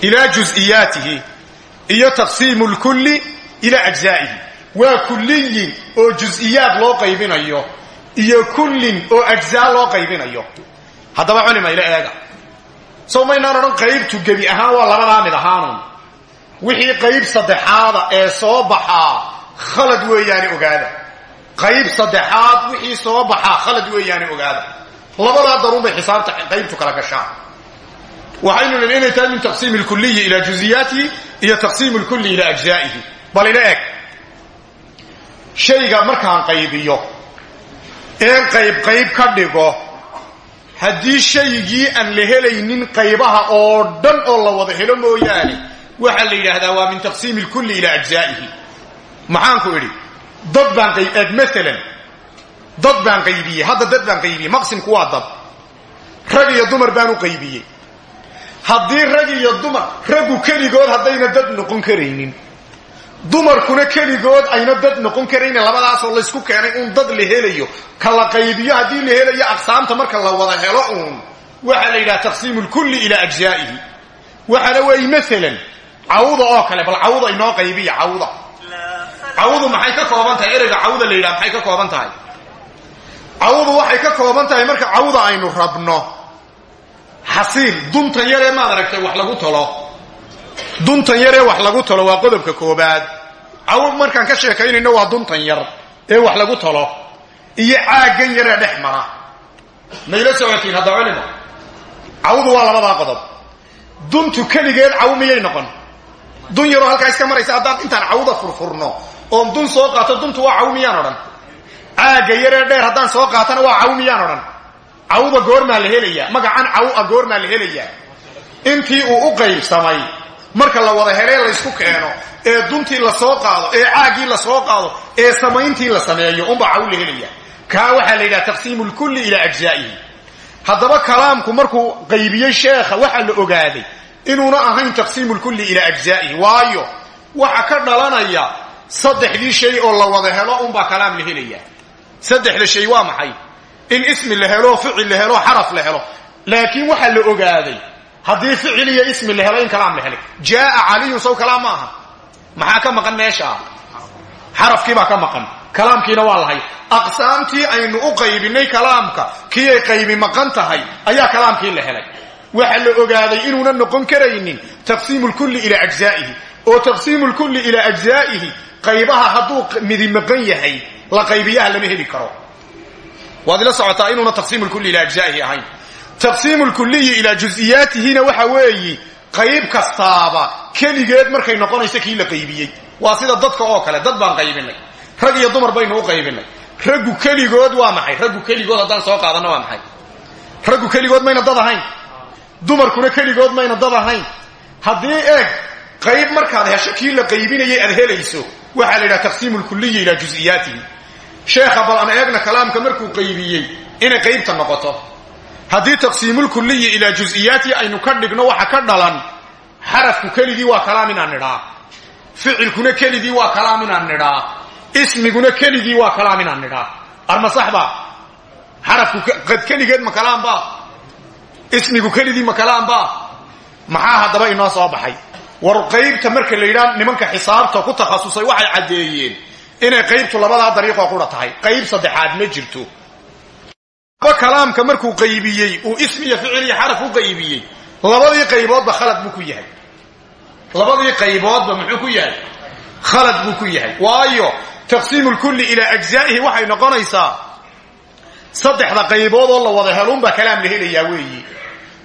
ilaa juziyaatihi. Iyo taqsiimu lkulli ilaa ajzaa'ihi waa kulliyin oo juziyaad loo qaybinayo iyo kullin oo ajzaa loo qaybinayo. Haddaba culima ila eega. Sow maynaan odhan qaybtu gebi ahaan waa labadaa mid ahaanun. Wixii qayb saddexaada ee soo baxaa khalad weeyaane ogaada. Qayb saddexaad wixii soo baxaa khalad weeyaane ogaada. Labadaa daruun bay xisaabta qaybtu kala gashaa waxaynu nidhi inay tahay min taqsiimi lkuliyi ilaa juziyaatihi iyo taqsiimu lkulli ilaa ajzaa'ihi. Bal shayga markaan qaybiyo een qayb qayb ka dhigo haddii shaygii aan la helaynin qaybaha oo dhan oo la wada helo mooyaane waxaa la yidhaahdaa waa min taqsiimi lkulli ilaa ajzaa'ihi. Maxaanku idhi dad baan maalan dad baan qaybiyey hadda dad baan qaybiyey maqsimku waa dad. Rag iyo dumar baan u qaybiyey. Haddii rag iyo dumar raggu keligood haddayna dad noqon karaynin dumarkuna keligood ayna dad noqon karaynin labadaasoo laysku keenay uun dad la helayo. Ka la qaybiyo haddii la helayo aqsaamta marka la wada helo uun. Waxaa la yidhaha taqsiimu lkulli ilaa ajzaa'ihi. Waxaana weeye maalan cawda oo kale bal cawda inoo qaybiya cawda. Cawdu maxay ka kooban tahay? Ereyga cawda la yidhaha maxay ka kooban tahay? Cawdu waxay ka kooban tahay marka cawda aynu rabno. Xasiil duntan yaree maad aragtay wax lagu talo duntan yaree wax lagu talo waa qodobka koobaad. Cawd markaan ka sheekaynayno waa duntan yar ee wax lagu talo iyo caaggan yaree dhex mara. Mayla socotiin hadda culimo cawdu waa labadaa qodob. Duntu keligeed caw miyay noqon? Dun yaroo halkaa iska maraysa haddaan intaan cawda furfurno oon dun soo qaato duntu waa caw miyaan odhan? Caagga yaree dheer haddaan soo qaatana waa caw miyaan odhan? Cawda goormaa la helayaa magacan cawa goormaa la helayaa. Intii uu u qaybsamay marka la wada helee laysku keeno ee duntii la soo qaado ee caaggii la soo qaado ee samayntii la sameeyo unbaa caw la helaya kaa waxaa la yidhaha taqsiimu lkulli ilaa ajzaa'ihi. Haddaba kalaamku markuu qaybiyey sheekha waxaa la ogaaday inuuna ahayn taqsiimu lkulli ilaa ajzaa'ihi. Waayo waxa ka dhalanaya saddexdii shay oo la wada helo unbaa kalaam la helaya saddexda shay waa maxay? In ismi la helo ficil la helo xaraf la helo. Laakiin waxaa la ogaaday haddii ficil iyo ismi la helo in kalaam la helay. Jaaa caliyun sow kalaam ma aha. Maxaa ka maqan meeshaa xarafkiibaa ka maqan. Kalaamkiina waa lahay. Aqsaamtii aynu u qaybinay kalaamka. Kii ay qaybi maqan tahay. Ayaa kalaamkii la helay. Waxaa la ogaaday inuuna noqon karaynin taqsiimu lkulli ilaa ajzaa'ihi. Oo taqsiimu lkulli ilaa ajzaa'ihi qaybaha hadduu midi maqan yahay la qaybiyaha lama heli karo. Waad ila socotaa inuuna taqsiimu lkulli ilaa ajzaa'ihi ahayn taqsiimu lkulliyi ilaa juziyaatihina waxa weeyi qayb kastaaba keligeed markay noqonayso kii la qaybiyey. Waa sida dadka oo kale dad baan qaybinay. Rag iyo dumar baynu u qaybinay. Raggu keligood waa maxay? Raggu keligood haddaan soo qaadanno waa maxay? Raggu keligood mayna dad ahayn. Dumarkuna keligood mayna dad ahayn. Haddii eeg qayb markaad hesho kii la qaybinayay aad helayso waxaa la yidhaha taqsiimu lkuliyi ilaa juziyaatihi. Sheekha bal aan eegna kalaamka markuu qaybiyey inay qaybta noqoto haddii taqsiimulkuliyi ilaa juziyaatihi aynu ka dhigno waxa ka dhalan xarafku keligii waa kalaam inaan nidhaa. Ficilkuna keligii waa kalaam inaan nidhaa. Ismiguna keligii waa kalaam inaan nidhaa. Arma saxba? Xarafku keligeed ma kalaamba ismigu keligii ma kalaamba maxaa haddaba inoo soo baxay? War qaybta marka la yidhaha nimanka xisaabta ku takhasusay waxay caddeeyeen inay qaybtu labadaa dariiqoo qura tahay qayb saddexaad ma jirto kalaamka markuu qaybiyey uu ismi iyo ficil iyo xaraf u qaybiyey labadii qayboodba khalad buu ku yahay. Labadii qayboodba muxuu ku yahay? Khalad buu ku yahay. Waayo taqsiimu lkulli ilaa ajzaa'ihi waxay noqonaysaa saddexda qaybood oo la wada helunbaa kalaam la helayaa weeyi.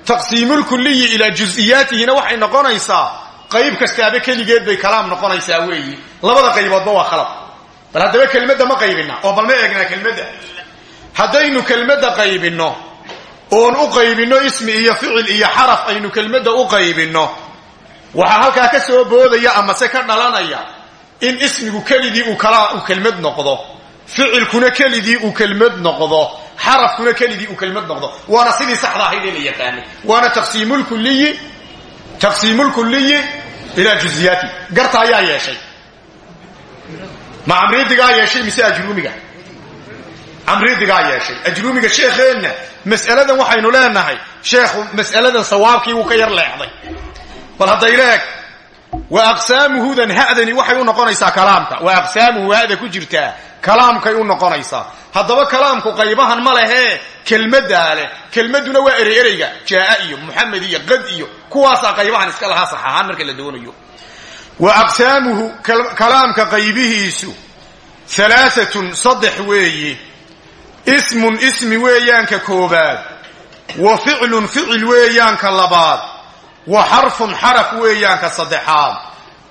Taqsiimulkuliyi ilaa juziyaatihina waxay noqonaysaa qayb kastaaba keligeed bay kalaam noqonaysaa weeyi. Labada qayboodba waa khalad. Bal haddaba kelmadda ma qaybina oo bal ma eegnaa kelmadda haddaynu kelmadda qaybinno oon u qaybinno ismi iyo ficil iyo xaraf aynu kelmadda u qaybinno waxaa halkaa ka soo boodaya amase ka dhalanaya in ismigu keligii uu uu kelmad noqdo ficilkuna keligii uu kelmad noqdo xarafkuna keligii uu kelmad noqdo. Waana sidii saxda ahayd ee la yaqaanay. Waana taqsiimulkuliyi taqsiimulkuliyi ilaa juziyaati. Garta ayaa yeeshay. Ma camridigaa yeeshay mise ajruumiga camridigaa yeeshay. Ajruumiga sheekheenna mas'aladan waxaynu leenahay sheekhu mas'aladan sawaabkii wuu ka yar leexday. Bal hadday leeg wa aqsaamuhudan hadani waxay u noqonaysaa kalaamka. Wa aqsaamuhu hada ku jirtaa kalaamkay u noqonaysaa. Haddaba kalaamku qaybahan ma lehee kelmaddaa leh. Kelmadduna waa erey ereyga jaaa iyo muxamed iyo qad iyo kuwaasaa qaybahan iska lahaa sax ahaan marka la doonayo. Wa aqsaamuhu kalaamka qaybihiisu alaaatun saddex weeye ismun ismi weeyaanka koobaad wa ficlun ficil weeyaanka labaad. Wa xarfun xaraf weeyaanka saddexaad.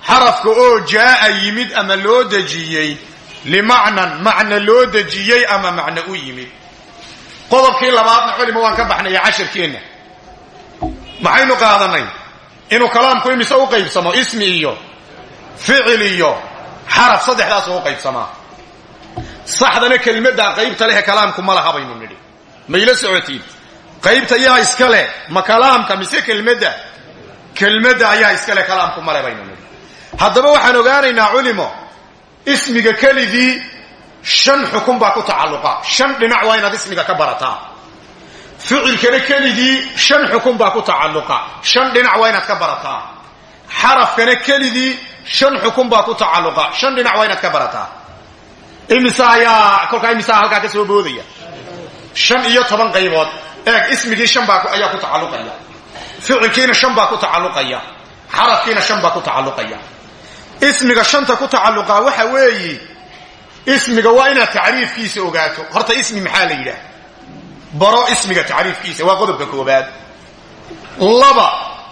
Xarafka oo jaa'a yimid ama loo dejiyey limacnan macna loo dejiyey ama macno u yimid. Qodobkii labaadna culima waan ka baxnaya casharkeenna. Maxaynu qaadanay inuu kalaamku imise u qaybsamo ismi iyo ficil iyo xaraf saddexdaas qaybsamaa saxdana kelmaddaa qaybta lehe kalaamku ma laha baynu nidhi. Mayla socotiin. Qaybta yaa iska leh ma kalaamka mise kelmadda? Kelmadda ayaa iska leh kalaamku male baynu nidhi. Haddaba waxaan ogaanaynaa culimo ismiga keligii shan xukun baa ku tacalluqa. Shan dhinac waa inaad ismiga ka barataa. Ficilkana keligii shan xukun baa ku tacalluqa. Shan dhinac waa inaad ka barataa. Xarafkana keligii shan xukun baa ku tacalluqa. Shan dhinac waa inaad ka barataa imise ayaa kolkaa imisaa halkaa ka soo boodaya. Shan iyo toban qaybood. Eeg ismigii shan baa ayaa ku tacalluqaya. Ficilkiina shan baa ku tacalluqaya. Xarafkiina shan baa ku tacalluqaya. Ismiga shanta ku tacalluqaa waxa weeyi ismiga waa inaad tacriifkiisa ogaato. Horta ismi maxaa la yidhaah? Baro ismiga tacriifkiisa waa qodobka koobaad laba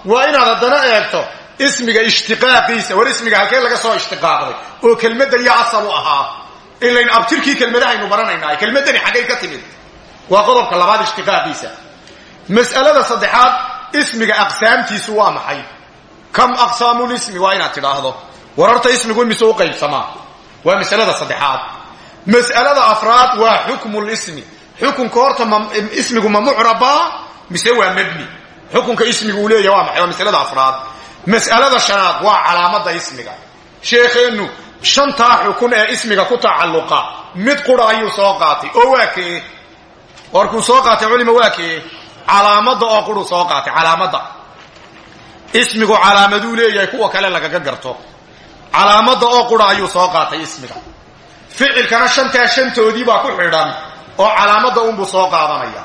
waa inaad haddana eegto ismiga ishtiqaaqiisa war ismiga halkee laga soo ishtiqaaqday oo kelmaddan yaa asal u ahaa ilayn abtirkii kelmadahaynu baranaynaay kelmaddani xaggay ka timid. Waa qodobka labaad ishtiqaaqiisa mas'alada saddexaad ismiga aqsaamtiisu waa maxay? Kam aqsaamulismi waa inaad tidhaahdo. War horta ismigu imise u qaybsamaa? Waa masalada saddexaad. Mas'alada afraad waa xukmulismi xukunka horta ismigu ma mucrabaa mise waa mabni. Xukunka ismigu uu leeyahy waa maxay? Waa masalada afraad. Mas'alada shanaad waa calaamada ismiga. Sheekheennu shantaa xukun ee ismiga ku tacalluqa mid qura ayuu soo qaatay oo waa kee? Warkuu soo qaatay culima waa kee? Calaamadda oo quruu soo qaatay calaamadda. Ismigu calaamaduu leeyahay kuwa kale lagaga garto. Calaamadda oo qura ayuu soo qaatay ismiga. Ficilkana shantaa shantoodii baa ku xidhan oo calaamadda unbuu soo qaadanaya.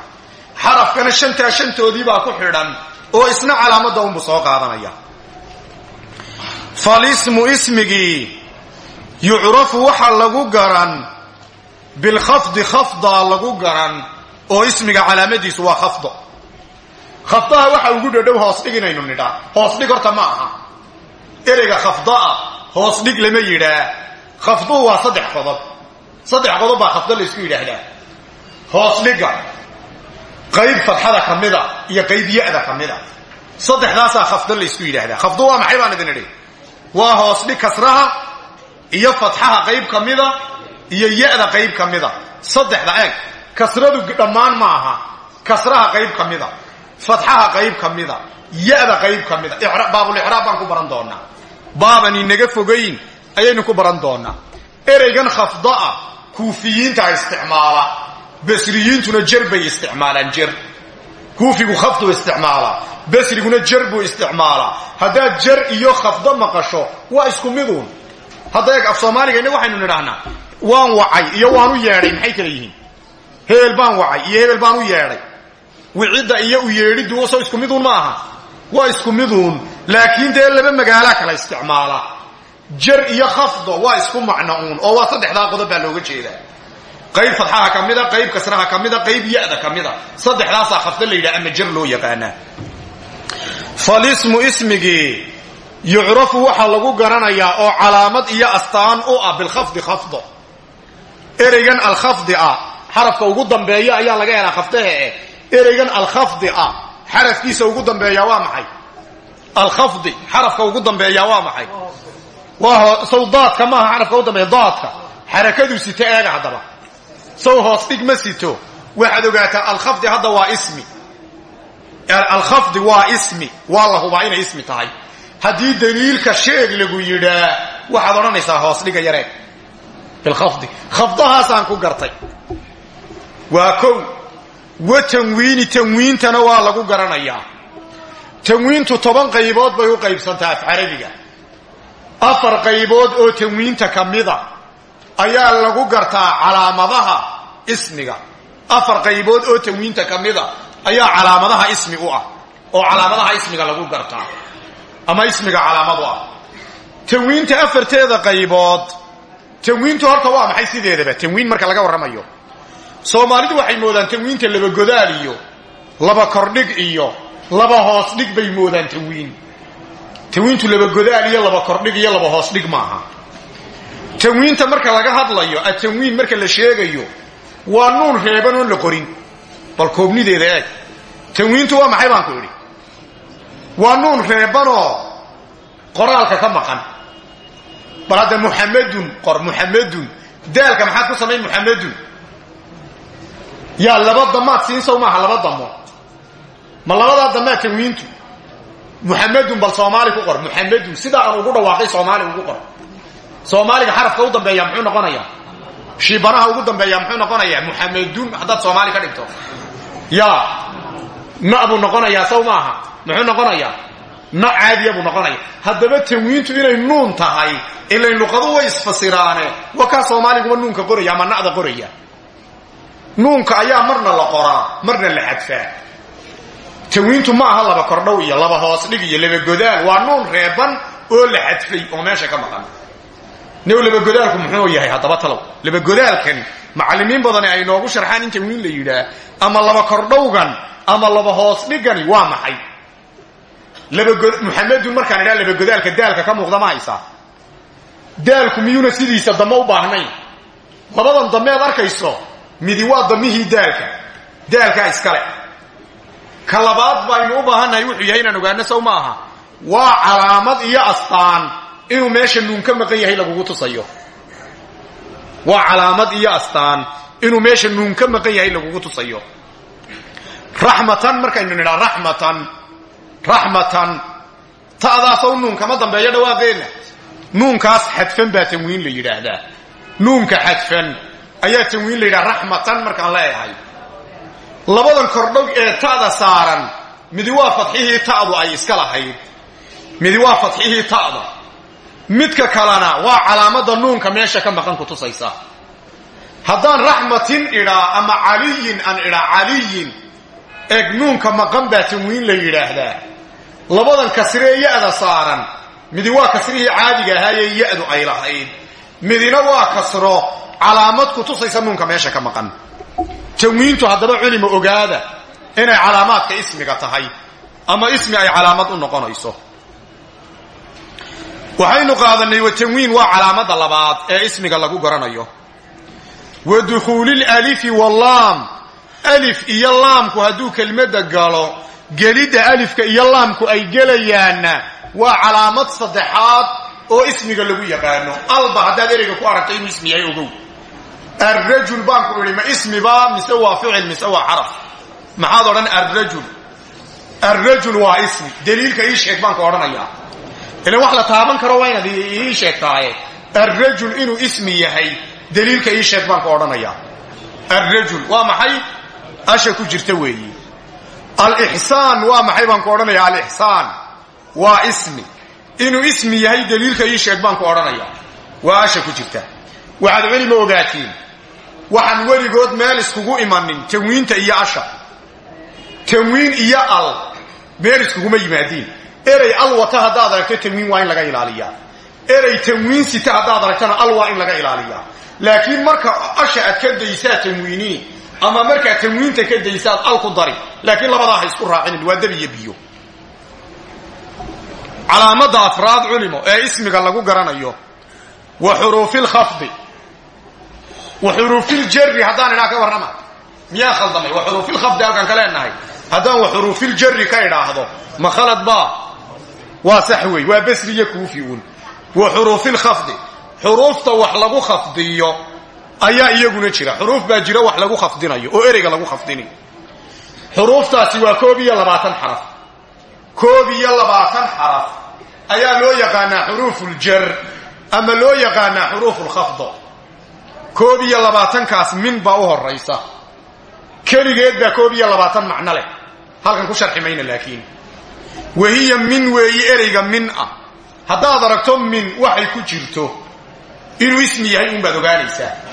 Xarafkana shantaa shantoodii baa ku xidhan oo isna calaamadda unbuu soo qaadanaya. Falismu ismigii yucrafu waxa lagu garan bilkhafdi khafdaa lagu garan oo ismiga calaamadiisu waa khafdo. Khafdaha waxa ugu dhadhow hoos dhig inaynu nidhaa hoos dhig horta ma aha. Ereyga khafdaa hoos dhig lama yidhaa khafduhu waa saddex qodob. Saddex qodob baa khafdo laysku yidhaahdaa. Hoos dhiga. Qayb fadxada ka mida iyo qayb ya-da ka mida. Saddexdaasaa khafdo laysku yidhaahdaa. Khafdu waa maxay baan idin idhi? Waa hoos dhig kasraha iyo fatxaha qayb ka mida iyo ya-da qayb ka mida. Saddexda eeg kasradu dhammaan ma aha kasraha qayb ka mida fatxaha qayb ka mida ya-da qayb ka mida. Baabulixraab baan ku baran doonaa. Baaban inaga fogayn ayaynu ku baran doonaa. Ereygan khafdaa kuufiyiinta isticmaala basriyiintuna jer bay isticmaalaan jer. Kuufigu khafdu isticmaalaa basriguna jer buu isticmaalaa. Haddaad jer iyo khafdo maqasho waa isku miduun hadda af soomaaliga inna waxaynu nidhahnaa waan wacay iyo waan u yeedhay maxay kala yihiin? Hebel baan wacay iyo hebel baan u yeedhay. Wicidda iyo u yeedhiddu soo isku miduun ma aha? Waa isku miduun laakiin dee laba magaalaa kala isticmaala. Jar iyo khafdo waa isku macno uun oo waa saddexdaa qodob baa looga jeedaa. Qayb fadxaha ka mida qayb kasraha ka mida qayb ya-da ka mida. Saddexdaasaa khafdo la ama jar loo yaqaanaa. Falismu ismigii yucrafu waxaa lagu garanayaa oo calaamad iyo astaan u ah bilkhafdi khafdo. Ereygan alkhafdi ah xarafka ugu dambeeya ayaa laga helaa khafdahe eh ereygan alkhafdi ah xarafkiisa ugu dambeeya waa maxay? Alkhafdi xarafka ugu dambeeya waa maxay? Sow daadka maaha xarafka ugu dambeeya daadka. Xarakaduu sito eega haddaba. Sow hoos dhig ma sito. Waxaad ogaataa alkhafdi hadda waa ismi. Alkhafdi waa ismi. Waa la hubaa inay ismi tahay haddii daliilka sheeg lagu yidhaa waxaad odhanaysaa hoos dhiga yareeg bilkhafdi. Khafdahaasaan ku gartay. Waa kow wa tanwiini tanwiintana waa lagu garanayaa. Tanwiintu toban qaybood bay u qaybsantaa af carabiga. Afar qaybood oo tanwiinta ka mida ayaa lagu gartaa calaamadaha ismiga. Afar qaybood oo tanwiinta ka mida ayaa calaamadaha ismi u ah oo calaamadaha ismiga lagu gartaa ama ismiga calaamadu ah. Tanwiinta afarteeda qaybood tanwiintu horta waa maxay sideedaba? Tanwiin marka laga warramayo. Soomaalidu waxay moodaan tanwiinta laba godaal iyo laba kordhig iyo laba hoos dhig bay moodaan tanwiin. Tanwiintu laba godaal iyo laba kordhig iyo laba hoos dhig maaha. Tanwiinta marka laga hadlayo atanwiin marka la sheegayo waa nuun reeban oon la qorin. Bal koobnideeda eeg. Tanwiintu waa maxay baan ku idhi waa nuun reebanoo qoraalka ka maqan. Bal hadda muxamedun qor muxamedun daalka maxaad ku samayn muxamedun yaa laba damaad siin sow maaha laba damo. Ma labadaa damaad tanwiintu muxamedun bal soomaali ku qor muxamedun sidaa aan ugu dhawaaqay soomaali ugu qor. Soomaaliga xarafka u dambeeya muxuu noqonayaa? Shiibanaha ugu dambeeya muxuu noqonayaa? Muxamedun haddaad soomaali ka dhigto. Yaa na buu noqonayaa sow maaha muxuu noqonayaa na caadiya buu noqonaya. Haddaba tanwiintu inay nuun tahay ilayn luqadu way isfasiraane waa kaa soomaaliguba nuunka qoraya ama na'da qoraya. Nuunka ayaa marna la qoraa marna la xadfaa tanwiintu ma aha laba kordhow iyo laba hoos dhig iyo laba godaal. Waa nuun reeban oo la xadfay oo meesha ka maqan. New labagodaalku muxuu yahay haddaba talow? Labagodaalkan macallimiin badani ay noogu sharxaan in tanwiin la yidhaah ama laba kordhowgan ama laba hoos dhigani waa maxay muxamedun markaan idhaa labagodaalka daalka ka muuqda ma daalku miyuuna sidiisa dame u baahnayn? Labadan dameed arkayso midi waa damihii daalka. Daalkaa iskale ka labaad baynu u baahannahay wuxuu yahay inaan ogaano sow aha. Waa calaamad iyo astaan inuu meesha nuun ka maqan yahay lagugu tusayo. Waa calaamad iyo astaan inuu meesha nuun ka maqan yahay lagugu tusayo. Raxmatan markaynu nidhaa raxmatan raxmatan ta'daasow nuun kama dambeeyo dhawaaqeenna. Nuunkaas xadfan baa tanwiin la yidhaahdaa. Nuunka xadfan ayaa tanwiin la yidhaha raxmatan markaan leeyahay. Labadan kordhog ee ta'da saaran midi waa fadxihii ta'du ay iska lahayd. Midi waa fadxihii ta'da midka kalena waa calaamada nuunka meesha ka maqan ku tusaysa. Haddaan raxmatin idhaa ama caliyin aan idhaa caliyin eeg nuunka maqan baa tanwiin la yidhaahdaa. Labadan kasree ya-da saaran midi waa kasrihii caadiga ahaayee ya-du ay lahayd. Midina waa kasro calaamad ku tusaysa nuunka meesha ka maqan. Tanwiintu haddaba culima ogaada inay calaamaadka ismiga tahay ama ismi ay calaamad u noqonayso. Waxaynu qaadanay watanwiin waa calaamada labaad ee ismiga lagu garanayo. Wa dukhuulil alifi wallaam alif iyo laamku hadduu kelmadda galo gelidda alifka iyo laamku ay gelayaanna waa calaamad saddexaad oo ismiga lagu yaqaano. Alba haddaad ereyga ku aragtay inuu ismi yahay ogow. Arrajul baan ku idhi ma ismiba mise waa ficil mise waa xaraf maxaad odhan arrajul. Arrajul waa ismi. Daliilka ii sheeg baan ku odhanayaa. Ilan wax la taaban karo waa inaad ii sheegtaaye arrajul inuu ismi yahay. Daliilka ii sheeg baan arrajul waa maxay asha ku jirta weeyi. Alixsaan waa maxay baan ku odhanayaa? Alixsaan waa ismi. Inuu ismi yahay daliilka ii sheeg baan ku odhanayaa. Waa asha ku jirta. Waxaad welima ogaatiin. Waxaan weligood meel iskugu imanin tanwiinta iyo asha. Tanwiin iyo al meel iskuguma yimaadiin erey al wata haddaad aragto tanwiin waa in laga ilaaliyaa. Erey tanwiin sita haddaad aragtana al waa in laga ilaaliyaa. Laakiin marka asha aad ka daysaa tanwiiniin ama markaad tanwiinta ka daysaad al ku dari. Laakiin labadaa ha isku raacinin waa dab iyo biyo. Calaamada afraad culimo ee ismiga lagu garanayo wa xuruufilkhafdi wa xuruufiljari haddaan idhaa ka warrama. Miyaa khaldamay? Wa xuruufilkhafdi halkaan ka leenahay. Haddaan wa xuruufiljari ka idhaahdo ma khalad baa? Waa sax ayaa iyaguna jira. Xuruuf baa jira wax lagu khafdinayo oo ereyga lagu khafdinayo xuruuftaasi waa koob iyo labaatan xaraf. Koob iyo labaatan xaraf ayaa loo yaqaanaa xuruufuljar ama loo yaqaanaa xuruufulkhafdo koob iyo labaatankaas min baa u horaysa keligeed baa koob iyo labaatan macno leh. Halkan ku sharxi mayna laakiin. Wahiya min weeyi ereyga min ah. Haddaad aragto min waxay ku jirto. Inuu ismi yahay uunbaad ogaanaysaa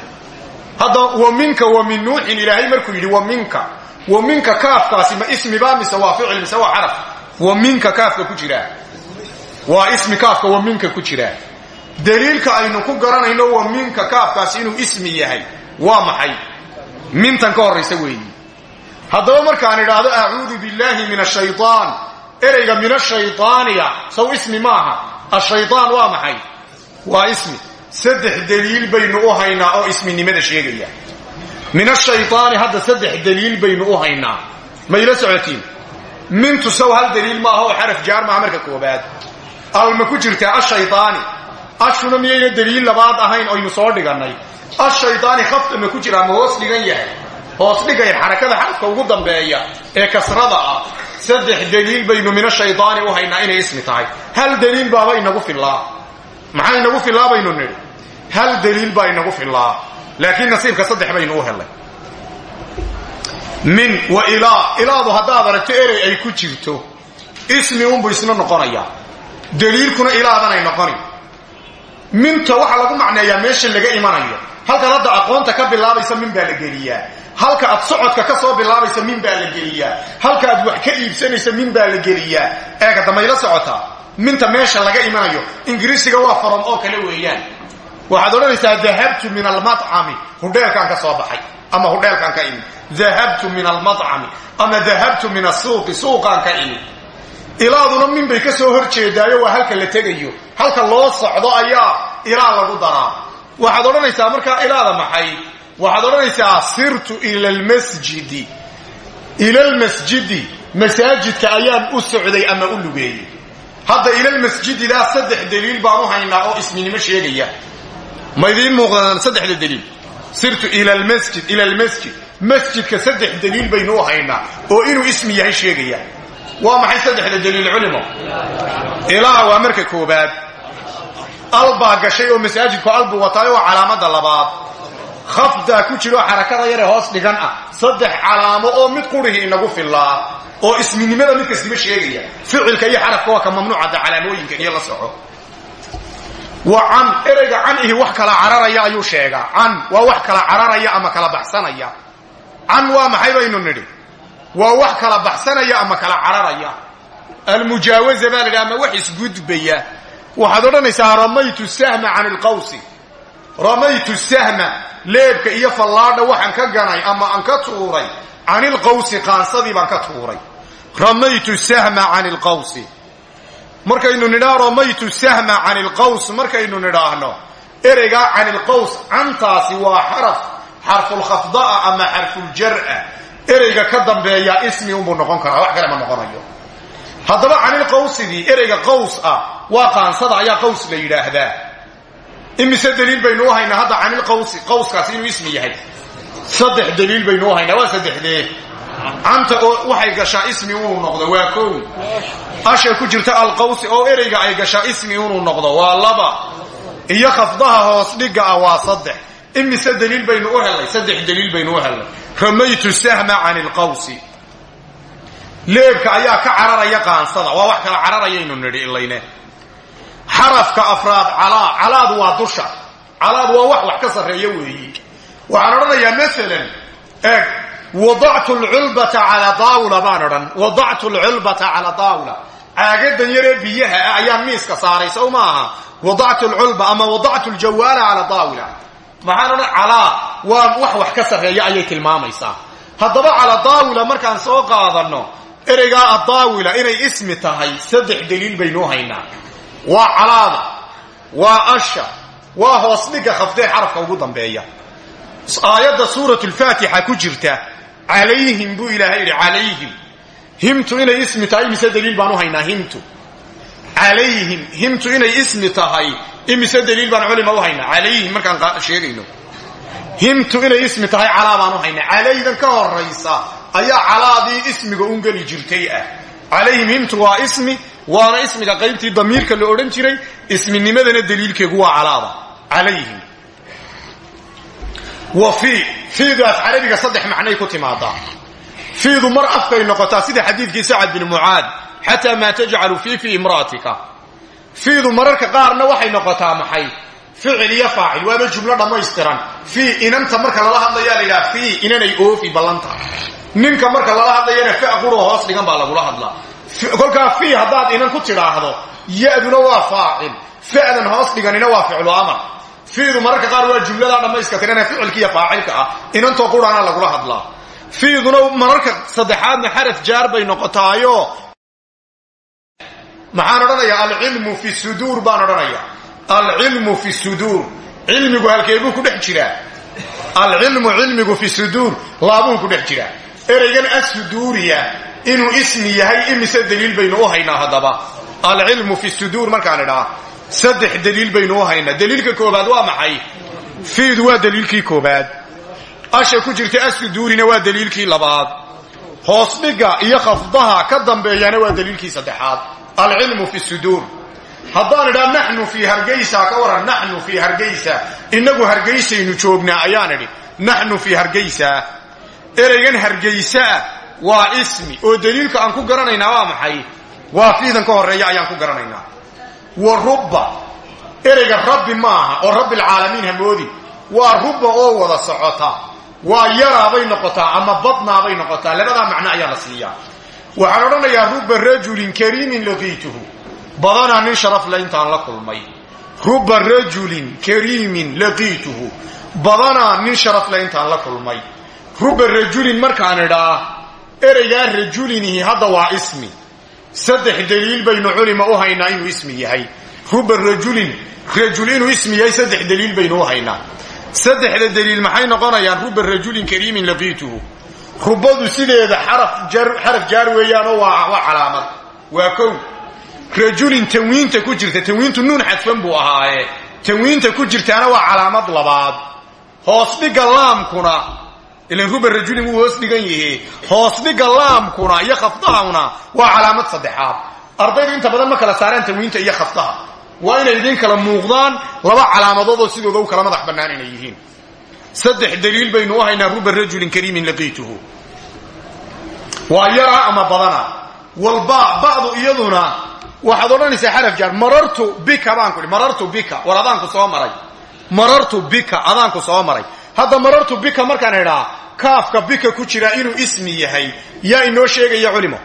hadda wa minka wa min nuuxin ilaahay markuu yidhi wa minka. Wa minka kaafkaasi ma ismiba mise waa ficil mise waa xaraf wa minka kaafka ku jiraa waa ismi kaafka wa minka ku jiraa daliilka aynu ku garanayno wa minka kaafkaasi inuu ismi yahay. Waa maxay? Mintan ka horraysa weeyi. Haddaba markaan idhaahdo acuudu billaahi min ashayaan ereyga min ashaydaaniya saw ismi maaha. Ashayaan waa maxay? Waa ismi saddex daliil baynu u haynaa oo isminimada sheegaya. Min ashayaani hadda saddex daliil baynu u haynaa. Mayla socotiin? Mintu saw hal daliil ma aha oo xaraf jaar maaha marka koobaad alma ku jirtaa ashaydaani ashuna miyayna daliil labaad ahayn aynu soo dhigannay. Ashaydaani khafda ma ku jira ma hoos dhigan yahay. Hoos dhigayn xarakada xarafka ugu dambeeya ee kasrada ah. Saddex daliil baynu min ashaydaani u haynaa inay ismi tahay. Hal daliil baaba inagu fillaa. Maxaa inagu fillaa baynu hal daliil baa inagu fillaa laakiin nasiibka saddex baynu u helay. Min wa ilaa ilaadu haddaad aragto erey ay ku jirto ismi unbu isna noqonayaa daliilkuna ilaadanay noqoni minta waxaa lagu macneeyaa meesha laga imanayo. Halkaad hadda aqoonta ka bilaabaysa min baa la geliyaa. Halka aad socodka ka soo bilaabaysa min baa la geliyaa. Halka aad wax ka iibsanaysa min baa la geliyaa. Eega damayla socotaa minta meesha laga imanayo. Ingiriisiga waa farom oo kale weeyaan waxaad odhanaysaa dahabtu min almacami hudheelkaan ka soo baxay ama hudheelkaan ka imi dahabtu min almacami ama dahabtu min asuuqi suuqaan ka imi ilaaduna min bay ka soo hor jeedaayo waa halka la tegayo. Halka loo socdo ayaa ilaa lagu daraa. Waxaad odhanaysaa markaa ilaada maxay? Waxaad odhanaysaa sirtu ila lmasjidi ila lmasjidi masaajidka ayaan u socday ama u lugeeyey. Hadda ilalmasjididaa saddex daliil baan u haynaa oo isminimo sheegaya ma idiin saddexda daliil. Sirtu ila lmasjid ila lmasjid masjidka saddex daliil baynu u haynaa oo inuu ismi yahay sheegaya. Waa maxay saddexda daliil culimo ilaa waa marka koobaad. Albaa gashay oo masaajidku albu wataay oo calaamada labaad. Khafdaa ku jiro xarakada yare hoos dhigan ah. Saddex calaamo oo mid qurihii inagu fillaa oo isminimada mid kastiba sheegaya. Ficilka iyo xarafka waa ka mamnuucada calaamooyinka iyo la soco wa can ereyga can ihi wax kala cararaya ayuu sheegaa. Can waa wax kala cararaya ama kala baxsanaya. Can waa maxay baynu nidhi? Waa wax kala baxsanaya ama kala cararaya? Almujaawaza baa la idhaha ama wax isgudbaya. Waxaad odhanaysaa ramaytu sahma can ilqawsi. Ramaytu sahma leebka iyo fallaadha waxaan ka ganay ama aan ka tuuray. Can ilqawsi qaansadii baan ka tuuray. Ramaytu sahma can ilqawsi markaynu nidhaa ramaytu sahma can ilqaws markaynu nidhaahno ereygaa can ilqaws cantaasi waa xaraf xarfulkhafda'a ama xarfuljar'a ereyga ka dambeeya ismi unbuu noqon karaa wax kale ma noqonayo. Haddaba canilqawsidii ereyga qaws ah waa qaansada ayaa qaws la yidhaahdaa. Imise daliil baynu u haynaa hadda canilqawsi qawskaasi inuu ismi yahay? Saddex daliil baynu u haynaa waa saddexdee canta oo waxay gashaa ismi inuu noqdo waa kow. Asha ku jirta alqawsi oo ereyga ay gashaa ismi inuu noqdo waa laba. Iyo khafdaha hoos dhigga ah waa saddex. Imise daliil baynu u helnay saddex daliil baynu u helnay ramaytu sahma can ilqawsi leebka ayaa ka cararaya qaansada. Waa wax kala cararayaynu nidhi ilayne. Xarafka afraad calaa calaadu waa dusha. Calaadu waa wax wax ka sarreeya weeyi. Waxaan odhanayaa maalan eeg wadactu lculbata calaa daawula baan odhan wadactu lculbata calaa daawula caagadan yaree biyaha ah ayaan miiska saaray sow maaha wadactu lculba ama wadactu ljawaala calaa daawila maxaan odhan calaa waa wax wax ka sarreeya ayay tilmaamaysaa haddaba calaa daawila markaan soo qaadanno ereygaa adaawila inay ismi tahay saddex daliil baynu haynaa waa calaada waa asha waa hoos dhigga khafdee ugu dambeeya aayadda suurat ku jirta calayhim buu ilaahay yidhi calayhim. Himtu inay ismi tahay imise daliil baan u haynaa himtu. Calayhim himtu inay ismi tahay imise daliil baan culima u haynaa calayhim markaan sheegayno. Himtu inay ismi tahay calaa baan u haynaa. Calaydan ka horaysa ayaa calaadii ismiga un geli jirtay ah. Calayhim himtu waa ismi waana ismiga qaybtii damiirka la odhan jiray isminimadana daliilkeegu waa calaada calayhim wa fii fiidaas carabiga saddex macnay ku timaadaa fiidu mar afkay noqotaa sida xadiidkii sacad bin mucaad xataa maa tajcalu fii fii imra'atika. Fiidu mararka qaarna waxay noqotaa maxay? Ficil iyo faacil waaba jumlo dhammaystiran. Fii inanta marka lala hadlayaa la yidhaha fii inanay oofi ballanta ninka marka lala hadlayana fa quroo hoos dhigan baa lagula hadlaa. Kolkaa fii haddaad inan ku tidhaahdo ya-duna waa faacil. Fa'dan hoos dhiganina waa ficlu amar fiidu mararka qaar waa jumladaa ficilka iyo faacilka ah. Inantoo quraana lagula hadlaa. Fiiduna mararka saddexaadna xaraf jaar bay noqotaayo. Maxaan odhanayaa alcilmu fi suduur baan odhanayaa alcilmu fi suduur cilmigu halkeebuu ku dhex jiraa? Alcilmu cilmigu fi suduur laabuu ku dhex jiraa? Ereygan asuduuriya inuu ismi yahay imise daliil baynu u haynaa haddaba? Alcilmu fi suduur markaan idhaa saddex daliil baynu u haynaa daliilka koobaad waa maxay? Fiidu waa daliilkii koobaad. Asha ku jirta asuduurina waa daliilkii labaad. Hoos dhiga iyo khafdaha ka dambeeyana waa daliilkii saddexaad. Alcilmu fi suduur. Haddaan idhaa naxnu fii hargaysa ka waran naxnu fii hargaysa. Innagu hargaysaynu joognaa ayaan idhi naxnu fii hargaysa. Ereygan hargaysaa waa ismi. Oo daliilka aan ku garanaynaa waa maxay? Waa fiidan ka horreeya ayaan ku garanaynaa wa rubba. Ereyga rabbi maaha oo rabbilcaalamiin hamoodi. Waa rubba oo wada socota. Waa yaraabay noqotaa ama badnaabay noqotaa labadaa macno ayaa la siiyaa. Waxaan odhanayaa rubba rajulin kariimin laqiituhu badanaa nin sharaf le intaan la kulmay. Rubba rajulin kariimin laqiituhu badanaa nin sharaf le intaan la kulmay. Rubba rajulin markaan idhaa ereygaa rajulinihi hadda waa ismi saddex daliil baynu culima u haynaa inuu ismi yahay. Rubba rajulin rajul inuu ismi yahay saddex daliil baynu u haynaa. Saddexda daliil maxay noqonayaan? Rubba rajulin kariimin laqiituhu rubadu sideeda xaraf jaar weeyaanoo waa calaamad. Waa kow. Rajulin tanwiinta ku jirta tanwiintu nuun xadfan buu ahaaye. Tanwiinta ku jirtaana waa calaamad labaad. Hoos dhiga laamkuna ilan ruba rajulin wuu hoos dhigan yahe hoos dhiga laamkuna iyo khafdahuna waa calaamad saddexaad. Ardaydu inta badan ma kala saaraan tanwiinta iyo khafdaha. Waa inay idiin kala muuqdaan laba calaamadood oo sidooda u kala madax bannaan inay yihiin. Saddex daliil baynu u haynaa ruba rajulin kariimin laqiituhu waa yara ama badana. Walba bacdu iyaduna waxaad odhanaysaa xaraf jaar marartu bika baan ku marartu bika war adaanku soo maray. Marartu bika adaanku soo maray hadda marartu bika markaan idhaa kaafka bika ku jira inuu ismi yahay. Yaa inoo sheegaya culimo.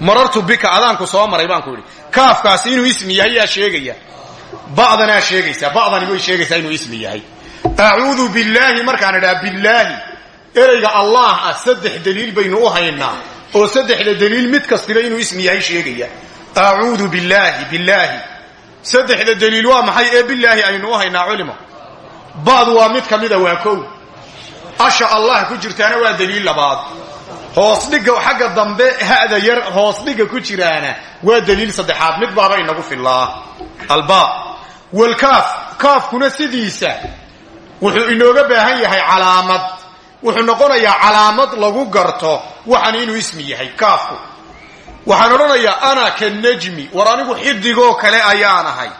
Marartu bika adaanku soo maray baan ku idhi. Kaafkaasi inuu ismi yahay yaa sheegaya. Ba'danaa sheegaysaa ba'dani way sheegaysaa inuu ismi yahay. Acuudu billaahi markaan idhaa billaahi. Ereyga allah ah saddex daliil baynu u haynaa. Oo saddexda daliil mid kastiba inuu ismi yahay sheegaya. Acuudu billaahi billaahi. Saddexda daliil waa maxay? Ee billaahi aynu u haynaa culimo ba'du waa mid ka mida waa kow. Asha allah ku jirtaana waa daliil labaad. Hoos dhiga xagga dambe ha'da yar hoos dhiga ku jiraana waa daliil saddexaad. Mid baaba inagu filaa alba walkaaf kaafkuna sidiisa. Wuxuu inooga baahan yahay calaamad. Wuxuu noqonayaa calaamad lagu garto. Waxan inuu ismi yahay kaafku. Waxaan odhanayaa ana ka najmi. War anigu xidigoo kale ayaan ahay.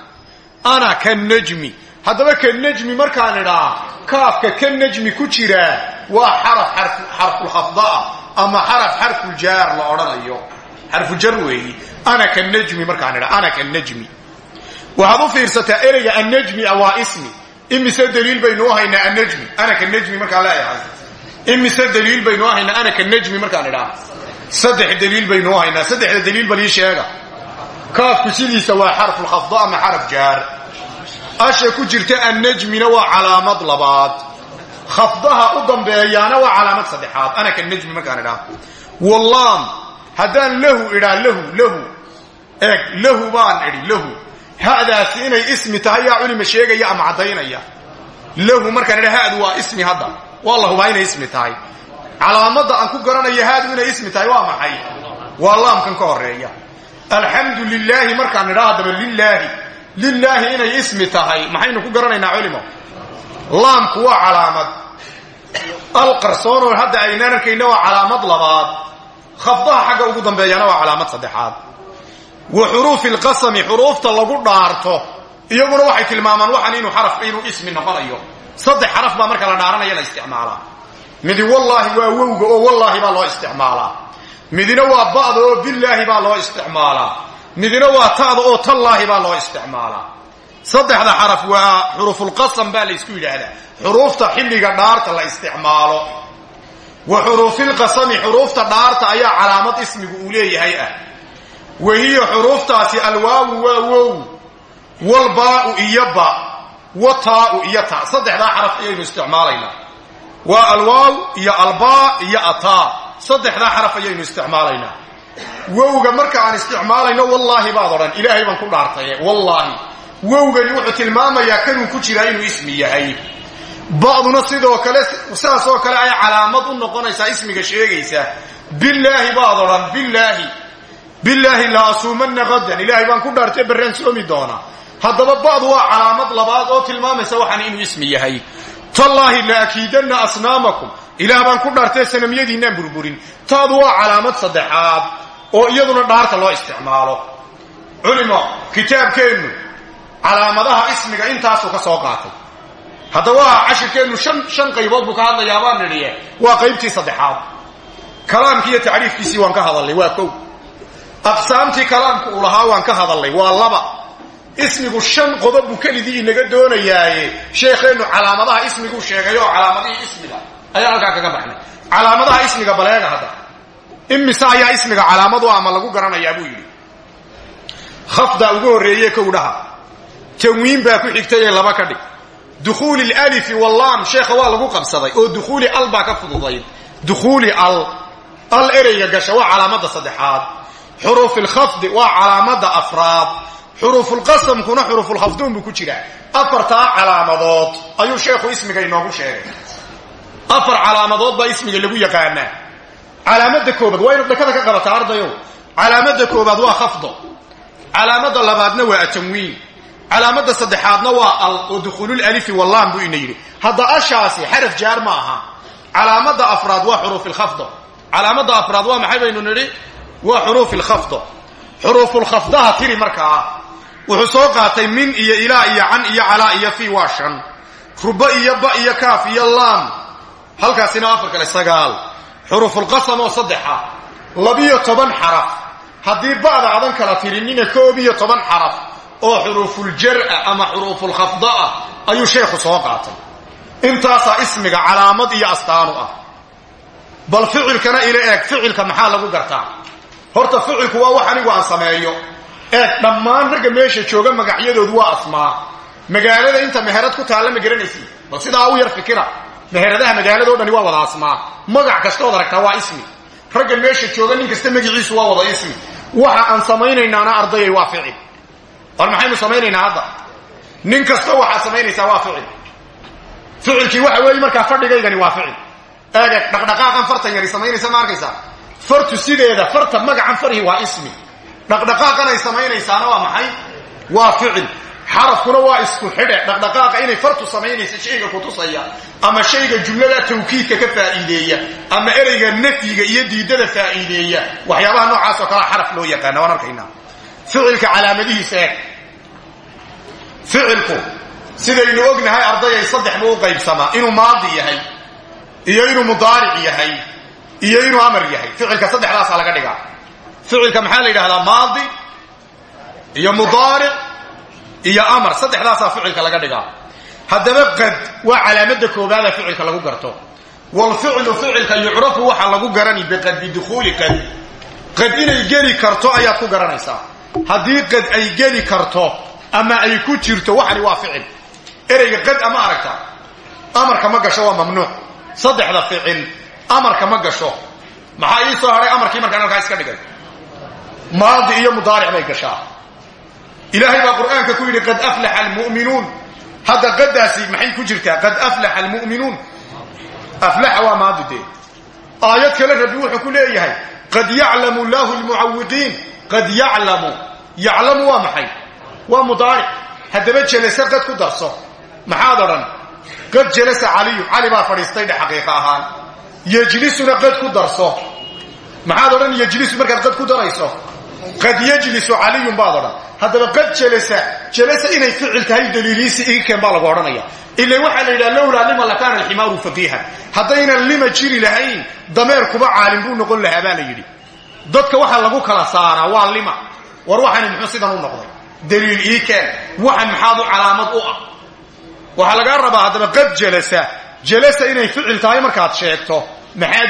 Ana ka najmi haddaba ka najmi markaan idhaa kaafka ka najmi ku jiraa waa xaraf xarfulkhafdaa ama xaraf xarfuljaar la odhanayo. Xarfujar weeyi. Ana ka najmi markaan idhaa ana ka najmi waxaad u fiirsataa ereyga annajmi a waa ismi. Imise daliil baynu u haynaa annajmi ana ka najmi markaan leeyahay. Imise daliil baynu u haynaa ana ka najmi markaan idhaa? Saddex daliil baynu u haynaa saddexda daliil bal ii sheega. Kaafku sidiisa waa xarfulkhafda ama xaraf jaar asha ku jirta annajmina waa calaamad labaad. Khafdaha u dambeeyaana waa calaamad saddexaad. Ana ka najmi markaan idhaa wallaam haddaan lahu idhaa lahu lahu. Eeg lahu baan idhi lahu. Hadaasi inay ismi tahay yaa culima sheegaya ama caddaynaya. Lahu markaan idha hadu waa ismi hadda. Waa la inay ismi tahay. Calaamadda aan ku garanayo haadu inay ismi tahay waa maxay? Waa laamkan ka horreeya alxamdu lilaahi markaan idhaa haddaba lilaahi inay ismi tahay maxaynu ku garanaynaa culimo? Laamku waa calaamad. Alqarsoonoo hadda aynaan arkayna waa calaamad labaad. Khafdaha xagga ugu dambeeyana waa calaamad saddexaad. Wa xuruufi lqasami xuruufta lagu dhaarto. Iyaguna waxay tilmaamaan waxan inuu xaraf inuu ismi noqonayo. Saddex xaraf baa marka la dhaaranaya la isticmaalaa. Midi wallaahi waa wowga oo wallaahi baa loo isticmaalaa. Midina waa ba'da oo billaahi baa loo isticmaalaa midina waa ta'da oo tallaahi baa loo isticmaalaa. Saddexda xaraf waa xurufulqasam baa la ysku yidhaahdaa. Xuruufta xilliga dhaarta la isticmaalo. Wa xuruufilqasami xuruufta dhaarta ayaa calaamad ismigu uu leeyahay ah. Wa hiya xuruuftaasi alwaawu waa wow. Walbaa'u iyo ba. Wataa'u iyo ta. Saddexdaa xaraf ayaynu isticmaalaynaa waa alwaaw iyo albaa iyo ataa. Saddexdaa xaraf ayaynu isticmaalaynaa wowga marka aan isticmaalayno wallaahi baad odhan ilaahay baan ku dhaartaye wallaahi. Wowgani wuxuu tilmaamayaa kanuu ku jiraa inuu ismi yahay. Ba'duna sidoo kale sidaasoo kale ay calaamad u noqonaysaa ismiga sheegaysa. Bilaahi baad odhan bilaahi bilaahi la asuumanna qadan ilaahay baan ku dhaartay barraan soomi doonaa haddaba ba'du waa calaamad labaad oo tilmaamaysa waxaan inuu ismi yahay. Tallaahi la akiidanna asnaamakum ilaah baan ku dhaartay sanamyadiinaan burburin. Taadu waa calaamad saddexaad oo iyaduna dhaarta loo isticmaalo. Culimo kitaabkeennu calaamadaha ismiga intaasuu ka soo qaatay. Hadda waa cashirkeennu shan shan qaybood buu ka hadlayaa baan nidhiye waa qaybtii saddexaad. Kalaamkii iyo tacriifkiisii waan ka hadalnay waa kow. Aqsaamtii kalaamku uu lahaa waan ka hadalnay waa laba. Ismigu shan qodob buu kelidii inaga doonayaaye. Sheekheennu calaamadaha ismiguu sheegay calaamadihii ismiga ayaan halkaa kaga baxnay. Calaamadaha ismiga baleega hadda imise ayaa ismiga calaamadu ama lagu garanayaa buu yidhi. Khafda ugu horreeye kowdhaha tanwiin baa ku xigtay ee laba ka dhig. Dukhuuli alalifi wallaam sheekha waa lagu qabsaday oo dukhuuli al baa ka fududayd dukhuuli al al ereyga gasha waa calaamada saddexaad. Xuruufilkhafdi waa calaamada afraad. Xuruufulqasamkuna xuruufulkhafduun buu ku jiraa. Afartaa calaamadood ayuu sheekhu ismiga inoogu sheegay. Afar calaamadood baa ismiga lagu yaqaanaa calaamada koobaad waa inaad dhakada ka qabataa ardayow calaamada koobaad waa khafdo. Calaamada labaadna waa atanwiin calaamada saddexaadna waa al oo dukhuululalifi wallaam buu ina yidhi hadda ashaasi xaraf jaar ma aha. Calaamada afraad waa xuruufilkhafdo calaamada afraad waa maxay baynu nidhi? Waa xuruufilkhafdo xuruufulkhafdaha tiri markaa wuxuu soo qaatay min iyo ilaa iyo can iyo calaa iyo fi waa shan. Ruba iyo ba iyo kaaf iyo laam. Halkaasina afar kale xuruufulqasam oo saddexa labiyo toban xaraf. Haddii ba'da adan kala tirinina koob iyo toban xaraf oo xuruufuljar'a ama xuruufulkhafdaah ayuu sheekhu soo qaatay. Intaasaa ismiga calaamad iyo astaanu ah. Bal ficilkana ila eeg ficilka maxaa lagu gartaa? Horta ficilku waa wax anigu aan sameeyo. Eeg dhammaan ragga meesha jooga magacyadoodu waa asmaa. Magaalada inta meherad ku taalla ma garanaysi bal sidaa u yar fikira meheradaha magaalado dhani waa wada asmaa. Magac kastood aragtaa waa ismi. Ragga meesha jooga nin kasta magiciisu waa wada ismi. Waxa aan samaynaynaana ardayay waa ficil. War maxaynu samaynaynaa hadda? Nin kasta waxaad samaynaysaa waa ficil. Ficilkii waxa weeye markaa fadhigaygani waa ficil. Eege dhaqdhaqaaqan fartan yari samaynaysa ma arkaysaa? Fartu sideeda farta magacan farhi waa ismi. Dhaqdhaqaaqan ay samaynaysaana waa maxay? Waa ficil xarafkuna waa isku xidhe. Dhaqdhaqaaqa inay fartu samaynaysa shayga kutusaya ama shayga jumlada tawkiidka ka faa'iideeya ama ereyga nafyiga iyo diidada faa'iideeya. Waxyaabaha noocaas oo kalea xaraf loo yaqaana waan arkaynaa ficilka calaamadihiisa eeg ficilku sidaynu ognahay ardayay saddex buu u inuu maadi yahay iyo inuu mudaaric yahay iyo inuu amar yahay. Ficilka saddexdaasaa laga dhigaa. Ficilka maxaa la yidhahdaa? Maadi iyo mudaaric iyo amar saddexdaasaa ficilka laga dhigaa. Haddaba qad waa calaamada koobaada ficilka lagu garto. Walficlu ficilka yucrafu waxaa lagu garani biqad bidukhuuli qad. Qad inay geli karto ayaad ku garanaysaa. Haddii qad ay geli karto ama ay ku jirto waxani waa ficil. Ereyga qad ama aragta amarka ma gasho waa mamnuuc. Saddexda ficil amarka ma gasho. Maxaa ii soo hadhay amarkii markaan halkaa iska dhigay maadi iyo mudaaric bay gashaa ilaahay baa qur'aanka ku yidhi qad aflaxa almu'minuun. Hadda qadaasi maxay ku jirtaa? Qad aflaxa almu'minuun. Aflaxa waa maadi dee. Aayad kale rabbi wuxuu ku leeyahay qad yaclamu llaahu lmucawiqiin qad yaclamu. Yaclamu waa maxay? Waa mudaaric. Haddaba jelase qad ku darso. Maxaad odhan? Qad jalasa caliyun cali baa fadhiistay dhe xaqiiqa markaad qad darayso qad yejlisu caliyun baad odhan haddaba qad jalasa jalasa inay ficil tahay daliiliisi igikeen baa lagu odhanaya. Ila waxaa la yidhaha lowlaa lima lakaana alximaaru faqiihan haddaynan lima jiri lahayn dameer kuba caalim buu noqon lahaa baa la yidhi. Dadka waxaa lagu kala saaraa waa lima. War waxani muxuu sidan u noqday? Daliil ii keen. Waxan maxaad u calaamad u ah? Waxaa lagaa rabaa haddaba qad jalasa jalasa inay ficil tahay markaad sheegto maxaa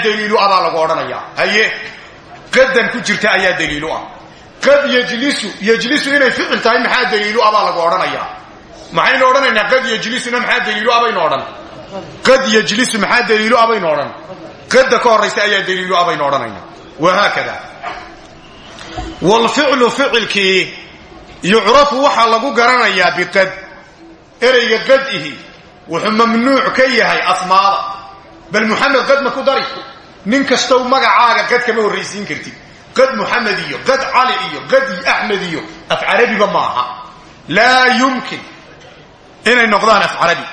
ah ku jirta ayaa qad yejlisu yejlisu inay ficil tahay maxaa daliilu ah baa lagu odhanayaa? Maxaynu odhanaynaa? Qad yejlisuna maxaa daliilu ah baynu odhan? Qad yejlisu maxaa daliilu ah baynu odhan? Qadda ka horraysa ayaa daliilu ah baynu odhanaynaa wahaakada walficlu ficilkii yucrafu waxaa lagu garanayaa biqad ereyga qadihi wuxuu mamnuuc ka yahay asmaada. Bal muxamed qad ma ku dari. Nin kastow magacaaga qad kama horraysiin kartid qad muxamed iyo qad cali iyo qad axmed iyo af carabiba maaha. Laa yumkin inay noqdaan af carabi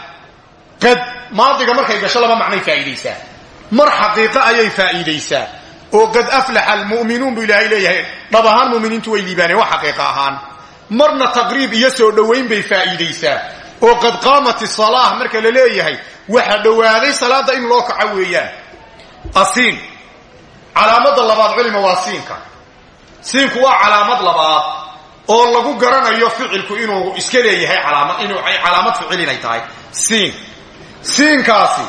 qad maadiga markay gasho laba macnay faa'iidaysaa. Mar xaqiiqo ayay faa'iidaysaa. Oo qad aflaxa almu'minuun buu ilaahay leeyahay dhab ahaan mu'miniintu way liibaaneen wax xaqiiqo ahaan. Marna taqriib iyo soo dhowayn bay faa'iidaysaa. Oo qad qaamat isalaah marka la waxa dhowaaday salaada in loo kaco weeyaan. Asiin calaamada labaad culima waa siinka. Siinku waa calaamad labaad oo lagu garanayo ficilku inuu iska leeyahay calaamad inuu calaamad ficil inay tahay. Siin. Siinkaasi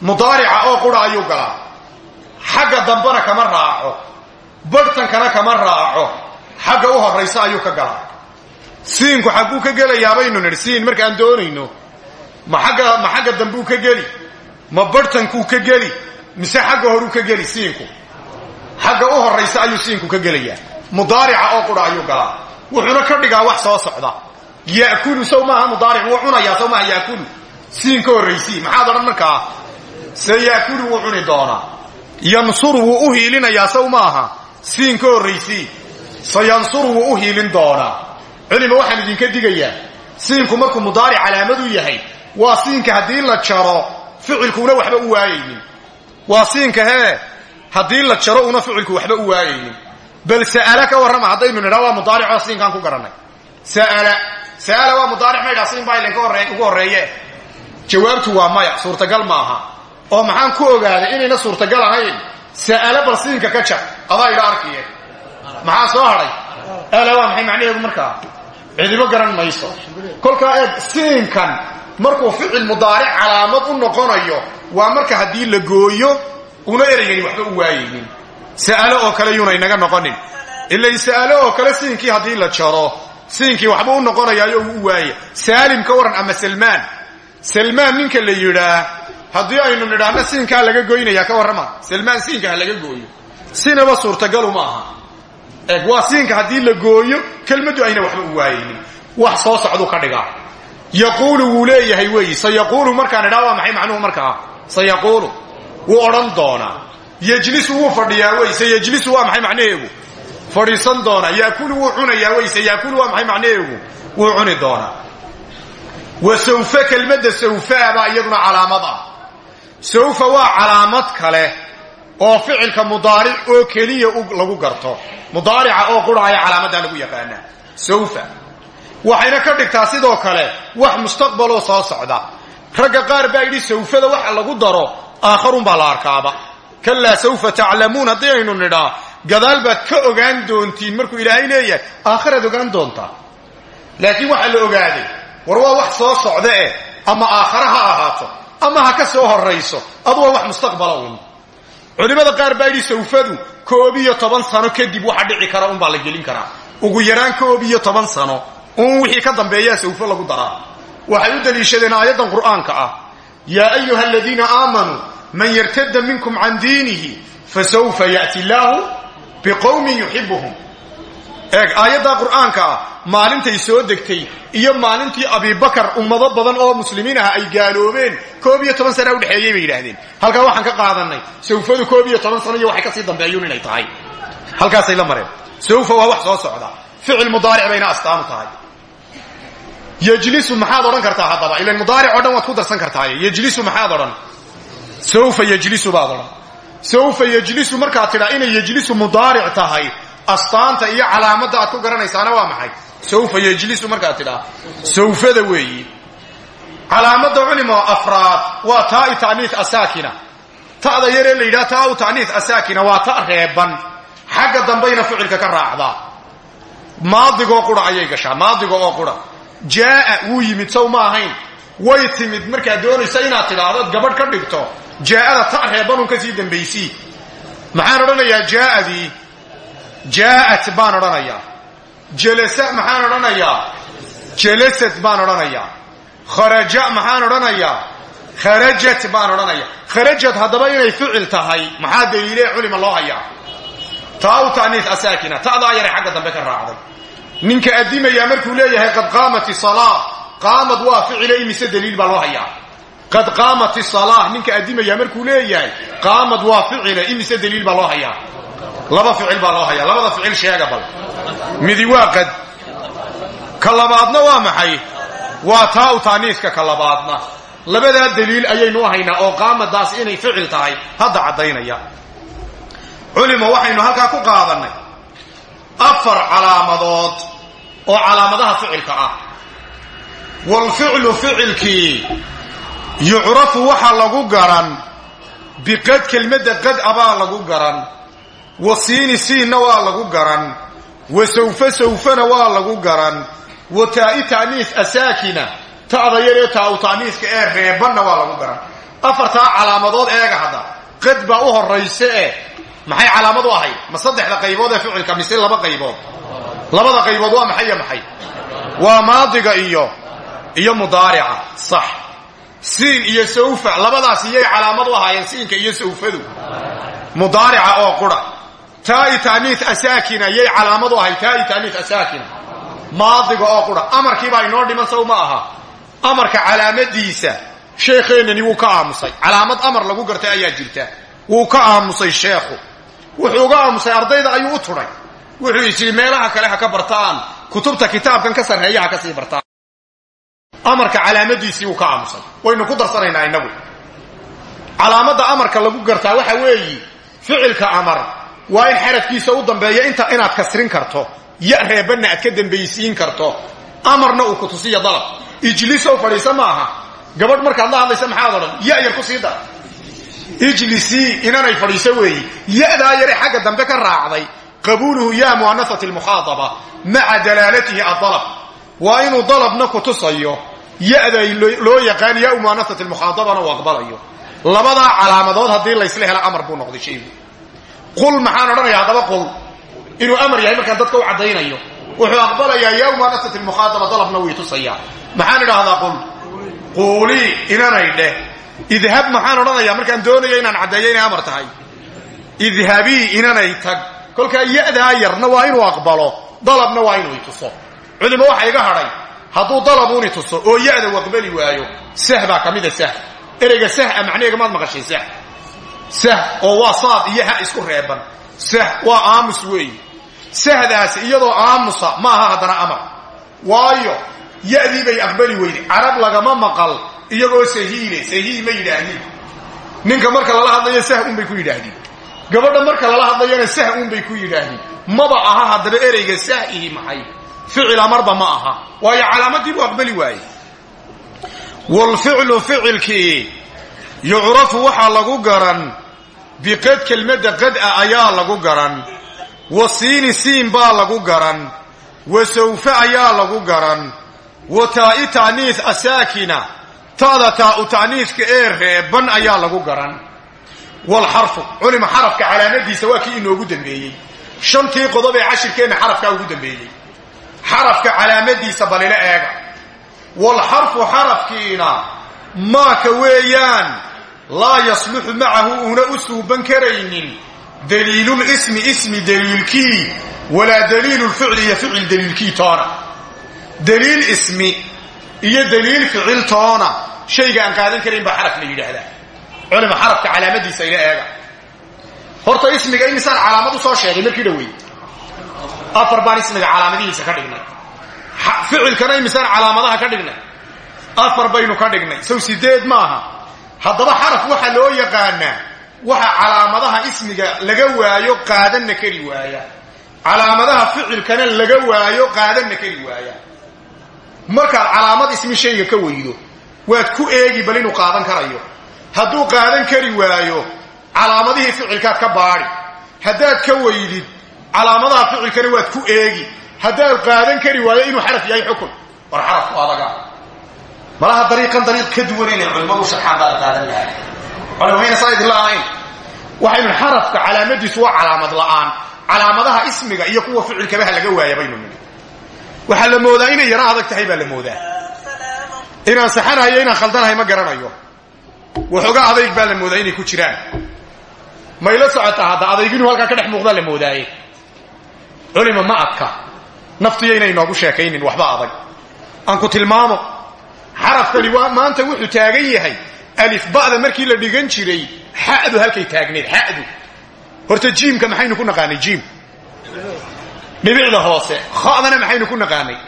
mudaarica oo qura ayuu galaa. Xagga dambena kama raaco. Barhtankana kama raaco. Xagga u horaysa ayuu ka galaa. Siinku xagguu ka gelayaa baynu nidhi siin markaan doonayno ma agga ma xagga dambuu ka geli? Ma barhtankuu ka geli mise xagga horuu ka geli siinku. Xagga u horaysa ayuu siinku ka gelayaa. Mudaarica oo qura ayuu galaa. Wuxuuna ka dhigaa wax soo socda. Yakulu sow maaha mudaaric wuu cunayaa sow maaha yakulu siin ka horraysii maxaad odhan markaa? Se yakulu wuu cuni doonaa. Yansuru wuu u hiilinayaa sow maaha? Siin ka horraysii. Sayansuru wuu u hiilin doonaa. Culima waxaan idinka digayaa. Siinku markuu mudaaric calaamadu yahay waa siinka haddii la jaro ficilkuuna waxba u waayaynin waa siinka hee. Haddii la jaro una ficilku waxba u waayaynin bal sa'ala ka warrama haddaynu nidhaa waa mudaaricoo siinkaan ku garannay sa'ala sa'ala waa mudaaric maydhaa siin baa idinka horre ugu horreeye jawaabtu waa maya suurtagal maaha oo maxaan ku ogaaday inayna suurtagal ahayn? Sa'ala bal siinka ka jar adaa idha arkiye. Maxaa soo hadhay ala waa maxay macnaheedu markaa? Cidibo garan mayso. Kolkaa eeg siinkan markuu ficil mudaaric calaamad u noqonayo waa marka haddii la gooyo una eraygani waxba u waayaynin. Sa'alo oo kale yuuna inaga noqonin. Ilay sa'alo oo kale siinkii haddii la jaro siinkii waxba u noqonayaayo uu u waaya saalim ka waran ama salmaan? Salmaan ninka la yidhaa haddii aynu nidhaahno siinkaa laga goynaya ka warrama. Salmaan siinka ha laga gooyo. Sinaba suurtagalu ma aha. Eeg waa siinka haddii la gooyo kelmaddu ayna waxba u waayaynin. Wax soo socduu ka dhigaa yaquulu wuu leeyahay weeyi. Sayaquulu markaan idhaa waa maxay macnuhu markaa? Sayaquulu wuu odhan doonaa. Yejlisu wuu fadhiyaa wey sayejlisu waa maxay macnaheegu fadhiisan doonaa. Yaakulu wuu cunayaa wey sayaakulu waa maxay macnaheegu wuu cuni doonaa. Wa sawfa kelmadda sawfaa baa iyaduna calaamad ah. Sawfa waa calaamad kale oo ficilka mudaaric oo keliya lagu garto. Mudaarica oo qurhaya calaamaddaa lagu yaqaanaa. Sawfa waxayna ka dhigtaa sidoo kale wax mustaqbaloo soo socda. Ragga qaar baa yidhi sawfada waxa lagu daro aakharun baa la arkaaba. Kalaa sawfa taclamuun haddii aynu nidhaa gadaal baad ka ogaan doontiin markuu ilaahay leeyahay aakharaad ogaan doontaa. Laakiin waxaa la ogaaday war waa wax soo socda eh ama aakhare ha ahaato ama ha ka soo horrayso adu waa wax mustaqbala un. Culimmada qaar baa yidhi sawfadu koob iyo toban sano kadib waxa dhici kara unbaa la gelin karaa. Ugu yaraan koob iyo toban sano un wixii ka dambeeyaa sawfo lagu daraa. Waxay u daliishadeen aayaddan qur'aanka ah. Yaa ayuha aladiina aamanuu man yartada minkum can diinihi fasawfa ya'ti illaahu biqowmin yuxibuhum eeg aayaddaa qur'aanka ah maalintay soo degtay iyo maalintii abibakar ummado badan oo muslimiin ah ay gaaloobeen koob iyo toban sana udhexeeyey bay yidhaahdeen. Halkaa waxaan ka qaadanay sawfadu koob iyo toban sano iyo waxay ka sii dambeeyuun inay tahay. Halkaasay la mareen. Sawfa waa wax soo socda. Ficil mudaaric bayna astaanu tahay yejlisu maxaad odhan kartaa haddaba? Ilan mudaaric o dhan waad ku darsan kartaaye. Yejlisu maxaad odhan? Sawfa yejlisu baad odhan. Sawfa yejlisu markaad tidhaa inay yejlisu mudaaric tahay astaanta iyo calaamadda aad ku garanaysaana waa maxay? Sawfa yejlisu markaad tidhaa. Sawfada weeyi. Calaamadda culimo afraad waa taai ta'niis asaakina. Ta'da yaree la yidhaha taau ta'niis asaakina waa ta reeban. Xagga dambayna ficilka ka raacdaa. Maadigoo qura ayay gashaa qura jaaa wuu yimid sow ma ahayn. Way timid markaad doonaysa inaad tidhaahdo gabadh ka dhigto. Jaa'ada ta reebanun ka sii dambaysii. Maxaan odhanayaa jaa'adii? Jaa'at baan odhanayaa. Jalasa maxaan odhanayaa? Jalasat baan odhanayaa. Kharaja maxaan odhanayaa? Kharajat baan odhanayaa. Kharajat haddaba inay ficil tahay maxaa daliilee culima loo hayaa? Taa u ta'niis asaakina ta'daa yaray xagga dambe ka raacday ninka addimayaa markuu leeyahay qad qaamat isalaa qaamad waa ficile imise daliil baa loo hayaa. Qad qaamat isala ninka addimaya markuu leeyahay qaamad waa ficile imise daliil baa loo hayaa. Laba ficil baa loo hayaa. Labada ficil sheega bal. Midi waa qad. Ka labaadna waa maxay? Waa taa u taaniiska ka labaadna. Labadaa daliil ayaynu haynaa oo qaamadaas inay ficil tahay hadda caddaynaya. Waxaynu halkaa ku qaadannay. Afar calaamadood oo calaamadaha ficilka ah. Walficlu ficilkii yucrafu waxa lagu garan biqad kelmadda qad abaa lagu garan wa siini siinna waa lagu garan wa sawfa sawfana waa lagu garan wa taa'i ta'niis asaakina ta'da yaree taa'u ta'niiska ee reebanna waa lagu garan. Afartaa calaamadood eega hadda qad baa u horrayse eh maxay calaamad u ahayd? Ma saddexda qaybood ee ficilka mise laba qaybood labada qaybood waa maxay iyo maxay? Waa maadiga iyo iyo mudaarica. Sax. Siin iyo sawfa. Labadaas iyay calaamad u ahaayeen siinka iyo sawfadu. Mudaarica oo qura. Taa'i taaniis asaakina yay calaamad u ahay taa'i taaniis asaakina. Maadiga oo qura. Amarkiibaa inoo dhiman sow ma aha. Amarka calaamadiisa sheekheenani wuu ka aamusay. Calaamad amar lagu gartay ayaa jirta. Wuu ka aamusay sheekhu. Wuxuu uga aamusay ardayda ayuu u tudhay wuxuu isyidhi meelaha kale ha ka bartaan. Kutubta kitaabkan ka sarreeya ha ka sii bartaan. Amarka calaamadiisii wuu ka aamusay. Waynu ku darsanaynaa innagu calaamadda amarka lagu gartaa waxa weeyi ficilka amar waa in xarafkiisa u dambeeyo inta inaad kasrin karto. Ya reebanna aad ka dambaysiin karto. Amarna uu ku tusiya dalab. Ijlisow fadhiisa ma aha gabadh markaad la hadlaysa maxaad odhan ya yar ku sii dar. Ijlisii inanay fadhiiso weeyi. Yadaa yare xagga dambe ka raacday qabuuluhu ya mu'anasati almukhaadaba maca dalaalatihi adalab waa inuu dalabna ku tusayo ya-da loo yaqaan ya mu'anasati almukhaadabana uu aqbalayo. Labadaa calaamadood haddii laysla helo amar buu noqday shaygu. Qul maxaan odhanaya haddaba qul. Inuu amar yahay markaan dadka u caddaynayo wuxuu aqbalayaa ya mu'anasati almukhaadaba dalabna wii tusayaa. Maxaan idhaahdaa qul? Quulii inanay dheh. Idhab maxaan odhanayaa markaan doonayo inaan caddeeyo inay amar tahay. Idhabii inanay tag kolkaa ya-daa yarna waa inuu aqbalo dalabna waa inuu ituso culimo waxa iga hadhay hadduu dalabuuni tuso oo ya-da u aqbali waayo sah baa ka mida sah. Ereyga sah macnaheega maad maqashay sah. Sah oo waa saad iyo ha isku reeban. Sah waa aamus weeyi. Sahdaasi iyadoo aamusa ma aha haddana amar. Waayo ya-dii bay aqbali weyday carab lagama maqal iyagoo sahiile sahiil ma yidhaahdiin. Ninka marka lala hadlayo sah un bay ku yidhaahdeen gabadha marka lala hadlayona sah un bay ku yidhaahdeen. Maba aha haddaba ereyga sah ihi maxay? Ficil amarba ma aha. Waayo calaamadii buu aqbali waaye waalficlu ficilkii yucrafu waxaa lagu garan biqad kelmadda qad-a ayaa lagu garan wa siini siin baa lagu garan wa sawfa ayaa lagu garan wa taa'i ta'niis asaakina ta'da taa'u ta'niiska ee reeban ayaa lagu garan walxarfu culima xarafka calaamadiisa waa kii inoogu dambeeyey. Shantii qodob ee cashirkeenna xarafkaa ugu dambeeyey. Xarafka calaamadiisa balila eega. Walxarfu xarafkiina maaka weeyaan laa yasluxu macahu una u suuban karaynin. Daliilulismi ismi daliilkii walaa daliilulficli iyo ficil daliilkii toona. Daliil ismi iyo daliil ficil toona. Shayga aan qaadan karayn baa xaraf la yidhaahdaa culima xarafka calaamadiisa ila eega. Horta ismiga imisaan calaamad u soo sheegay markii dhawey afar baan ismiga calaamadihiisa ka dhignay. Ficilkana imisaan calaamadaha ka dhignay. Afar baynu ka dhignay. Sow sideed maaha haddaba xaraf waxaa loo yaqaanaa waxa calaamadaha ismiga laga waayo qaadanna kari waaya. Calaamadaha ficilkana laga waayo qaadanna kari waaya. Markaad calaamad ismi shayga ka weydo waad ku eegi bal inuu qaadan karayo hadduu qaadan kari waayo calaamadihii ficilkaad ka baadi haddaad ka weydid calaamadaha ficilkana waad ku eegi. Haddaad qaadan kari waayo inuu xaraf yahay xukun. War xarafku adaga. Malaha dariiqan dariiq ka duwan inay culimmadu sharxaan baa qaadan lahay culimayna saa xarafka calaamadiisu waa calaamad la'aan. Calaamadaha ismiga iyo kuwa ficilkabaha laga waaya baynu nini la moodaa inay yaro adag tahay baa la moodaa. Inaan saxanahayo inaan khaldanahay ma garanayo waxoogaa adayg baa la moodaa inay ku jiraan. Mayla socotaa hadda adayg inuu halkaa ka dhex muuqdaa la moodaaye? Culima ma adka. Naftiyo inay noogu sheekaynin waxba adag. Aan ku tilmaamo. Xarafkani waa maanta wuxuu taagan yahay. Alifba'da markii la dhigan jiray xa'du halkay taagneed xa'du. Horta jiimka maxaynu ku naqaanay jiim? Dhibicda hoose kha'dana maxaynu ku naqaanay?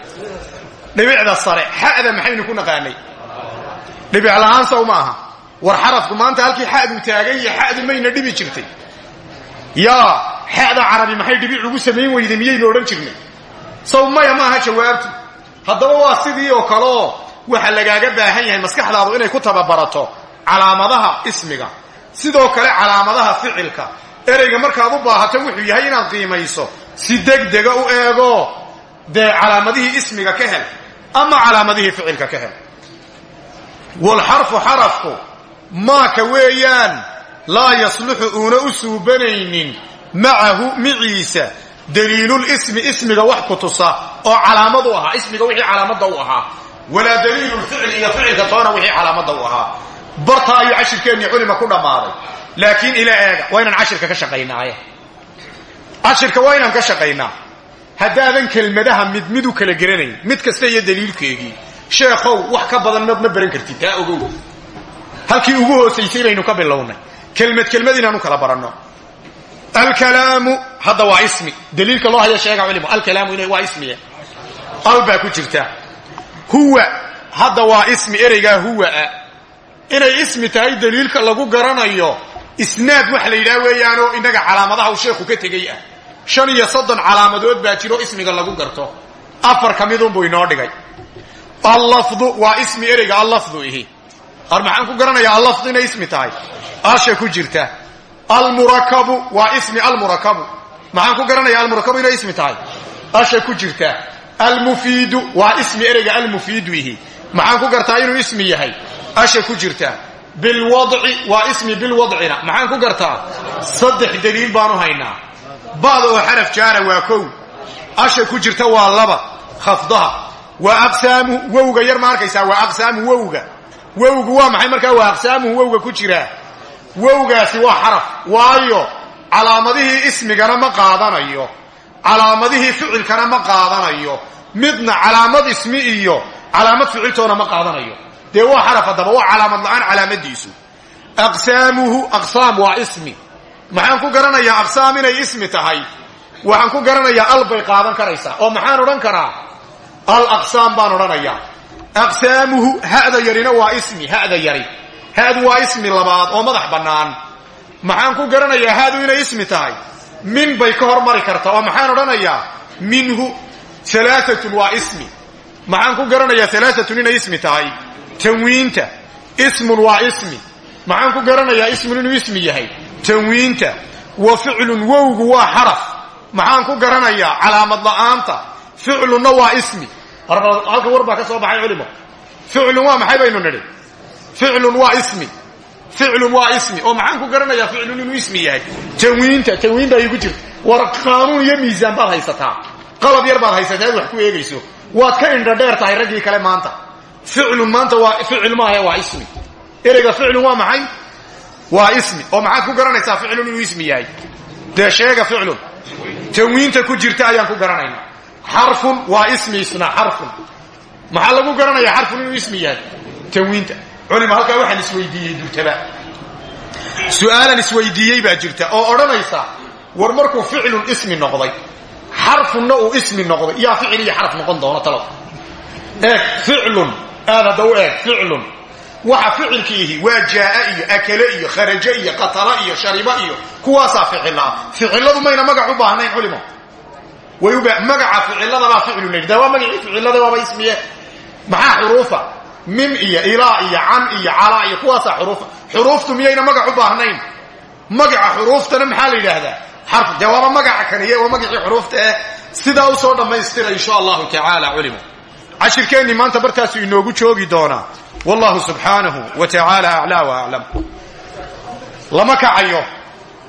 Dhibicda sare xa'da maxaynu ku naqaanay? Dhibic la'aan sow ma aha war xarafku maanta halkii xa'duu taagan yahay xa'du mayna dhibi jirtay. Yaa xa'da carabi maxay dhibic ugu samayn weyday miyaynu odhan jirnay? Sow maya maaha jawaabtu. Haddaba waa sidii oo kaleoo waxa lagaaga baahan yahay maskaxdaadu inay ku tababarato calaamadaha ismiga. Sidoo kale calaamadaha ficilka. Ereyga markaad u baahato wuxuu yahay inaad qiimayso. Si degdega u eego dee calaamadihii ismiga ka hel ama calaamadihii ficilka ka hel. Walxarfu xarafku maaka weeyaan laa yasluxu uuna u suubanaynin macahu miciisa. Daliilulismi ismiga wax ku tusa oo calaamad u ahaa ismiga wixii calaamadda u ahaa. Walaa daliilulficli iyo ficilka toona wixii calaamadda u ahaa. Barta ayuu cashirkeennii culima ku dhammaaday. Laakiin ila eega waa inaan cashirka ka shaqaynaaye. Cashirka waa inaan ka shaqaynaa. Haddaadan kelmadaha mid mid u kala geranayn mid kasta iyo daliilkeegii. Sheekhow wax ka badan ma baran kartid taa ogow halkii ugu hoosaysay baynu ka bilownay. Kelmad kelmad inaanu kala baranno. Alkalaamu hadda waa ismi. Daliilka loo haya sheega culimu alkalaamu ina waa ismiye al baa ku jirta. Huwa hadda waa ismi ereygaa huwaa inay ismi tahay daliilka lagu garanayo isnaad waxa la yidhaha weeyaanoo innaga calaamadaha uu sheekhu ka tegey ah. Shan iyo soddon calaamadood baa jiro ismiga lagu garto. Afar ka midunbuu inoo dhigay. Allafdu waa ismi ereyga allafdu ihi ar maxaan ku garanayaa allafdu inay ismi tahay? Asha ku jirta. Almurakabu waa ismi almurakabu. Maxaan ku garanayaa almurakabu inay ismi tahay? Asha ku jirta. Almufiidu waa ismi ereyga almufiidu ihi maxaan ku gartaa inuu ismi yahay? Asha ku jirta. Bilwadci waa ismi bilwadcina. Maxaan ku gartaa? Saddex daliil baanu haynaa. Ba'da oo xaraf jaara waa kow. Asha ku jirta waa laba. Khafdaha. Waa aqsaamuhu wowga yar ma arkaysaa. Waa aqsaamu wowga wowgu waa maxay markaa? Waa aqsaamuhu wowga ku jiraa wowgaasi waa xaraf. Waayo calaamadihii ismigana ma qaadanayo. Calaamadihii ficilkana ma qaadanayo. Midna calaamad ismi iyo calaamad ficiltoona ma qaadanayo. Dee waa xaraf haddaba waa calaamad la'aan calaamadiisu. Aqsaamuhu aqsaam waa ismi. Maxaan ku garanayaa aqsaam inay ismi tahay? Waxaan ku garanayaa al bay qaadan karaysaa. Oo maxaan odhan karaa? Al aqsaam baan odhanayaa aqsaamuhu ha'da yarina waa ismi ha'da yari. Ha'du waa ismi labaad oo madax bannaan. Maxaan ku garanayaa ha'du inay ismi tahay? Min bay ka hormari kartaa oo maxaan odhanayaa? Minhu alaaatun waa ismi. Maxaan ku garanayaa alaaatun inay ismi tahay? Tanwiinta. Ismun waa ismi. Maxaan ku garanayaa ismun inuu ismi yahay? Tanwiinta. Wa ficlun wowgu waa xaraf. Maxaan ku garanayaa calaamad la'aanta. Ficlunna waa ismi halka war baa ka soo baxay culimo. Ficlun waa maxay baynu nidhi? Ficlun waa ismi. Ficlun waa ismi. Oo maxaan ku garanayaa ficlun inuu ismi yahay? Tanwiinta tanwiin baa igu jirta war qaanuun iyo miisaan baad haysataa. Qalab yar baad haysataa ad wax ku eegayso. Waad ka indha dheer tahay raggii kale maanta. Ficlun maanta waa ficil maahe waa ismi. Ereyga ficlun waa maxay? Waa ismi. Oo maxaad ku garanaysaa ficlun inuu ismi yahay? Dee sheega ficlun. Tanwiinta ku jirta ayaan ku garanaynaa xarfun waa ismi isna xarfun. Maxaa lagu garanayaa xarfun inuu ismi yahay? Tanwiinta. Culima halkaa waxaan isweydiiyey durtaba su'aalan isweydiiyey baa jirta oo odhanaysa war markuu ficlun ismi noqday xarfunna uu ismi noqday. Yaa ficil iyo xaraf noqon doona talo. Eeg ficlun. Aad hadda u eeg ficlun. Waxa ficilkiihi waa jaaa iyo akale iyo kharaje iyo qatala iyo shariba iyo kuwaasaa ficila magaca ficiladabaa ficlu la yidhahda waa magacii ficilada waaba ismiye. Maxaa xuruufa? Mim iyo ilaa iyo can iyo calaa iyo kuwaasaa xuruufa. Xuruuftu miyayna magac u baahnayn? Magaca xuruuftana maxaa la yidhaahdaa? Xarf dee waaba magaca kaniye waa magacii xuruufta eh sidaa u soo dhammaystira insha allahu tacaala culimo cashirkeennii maanta bartaasu inoogu joogi doonaa. Wallahu subxaanahu wa tacaala aclaa wa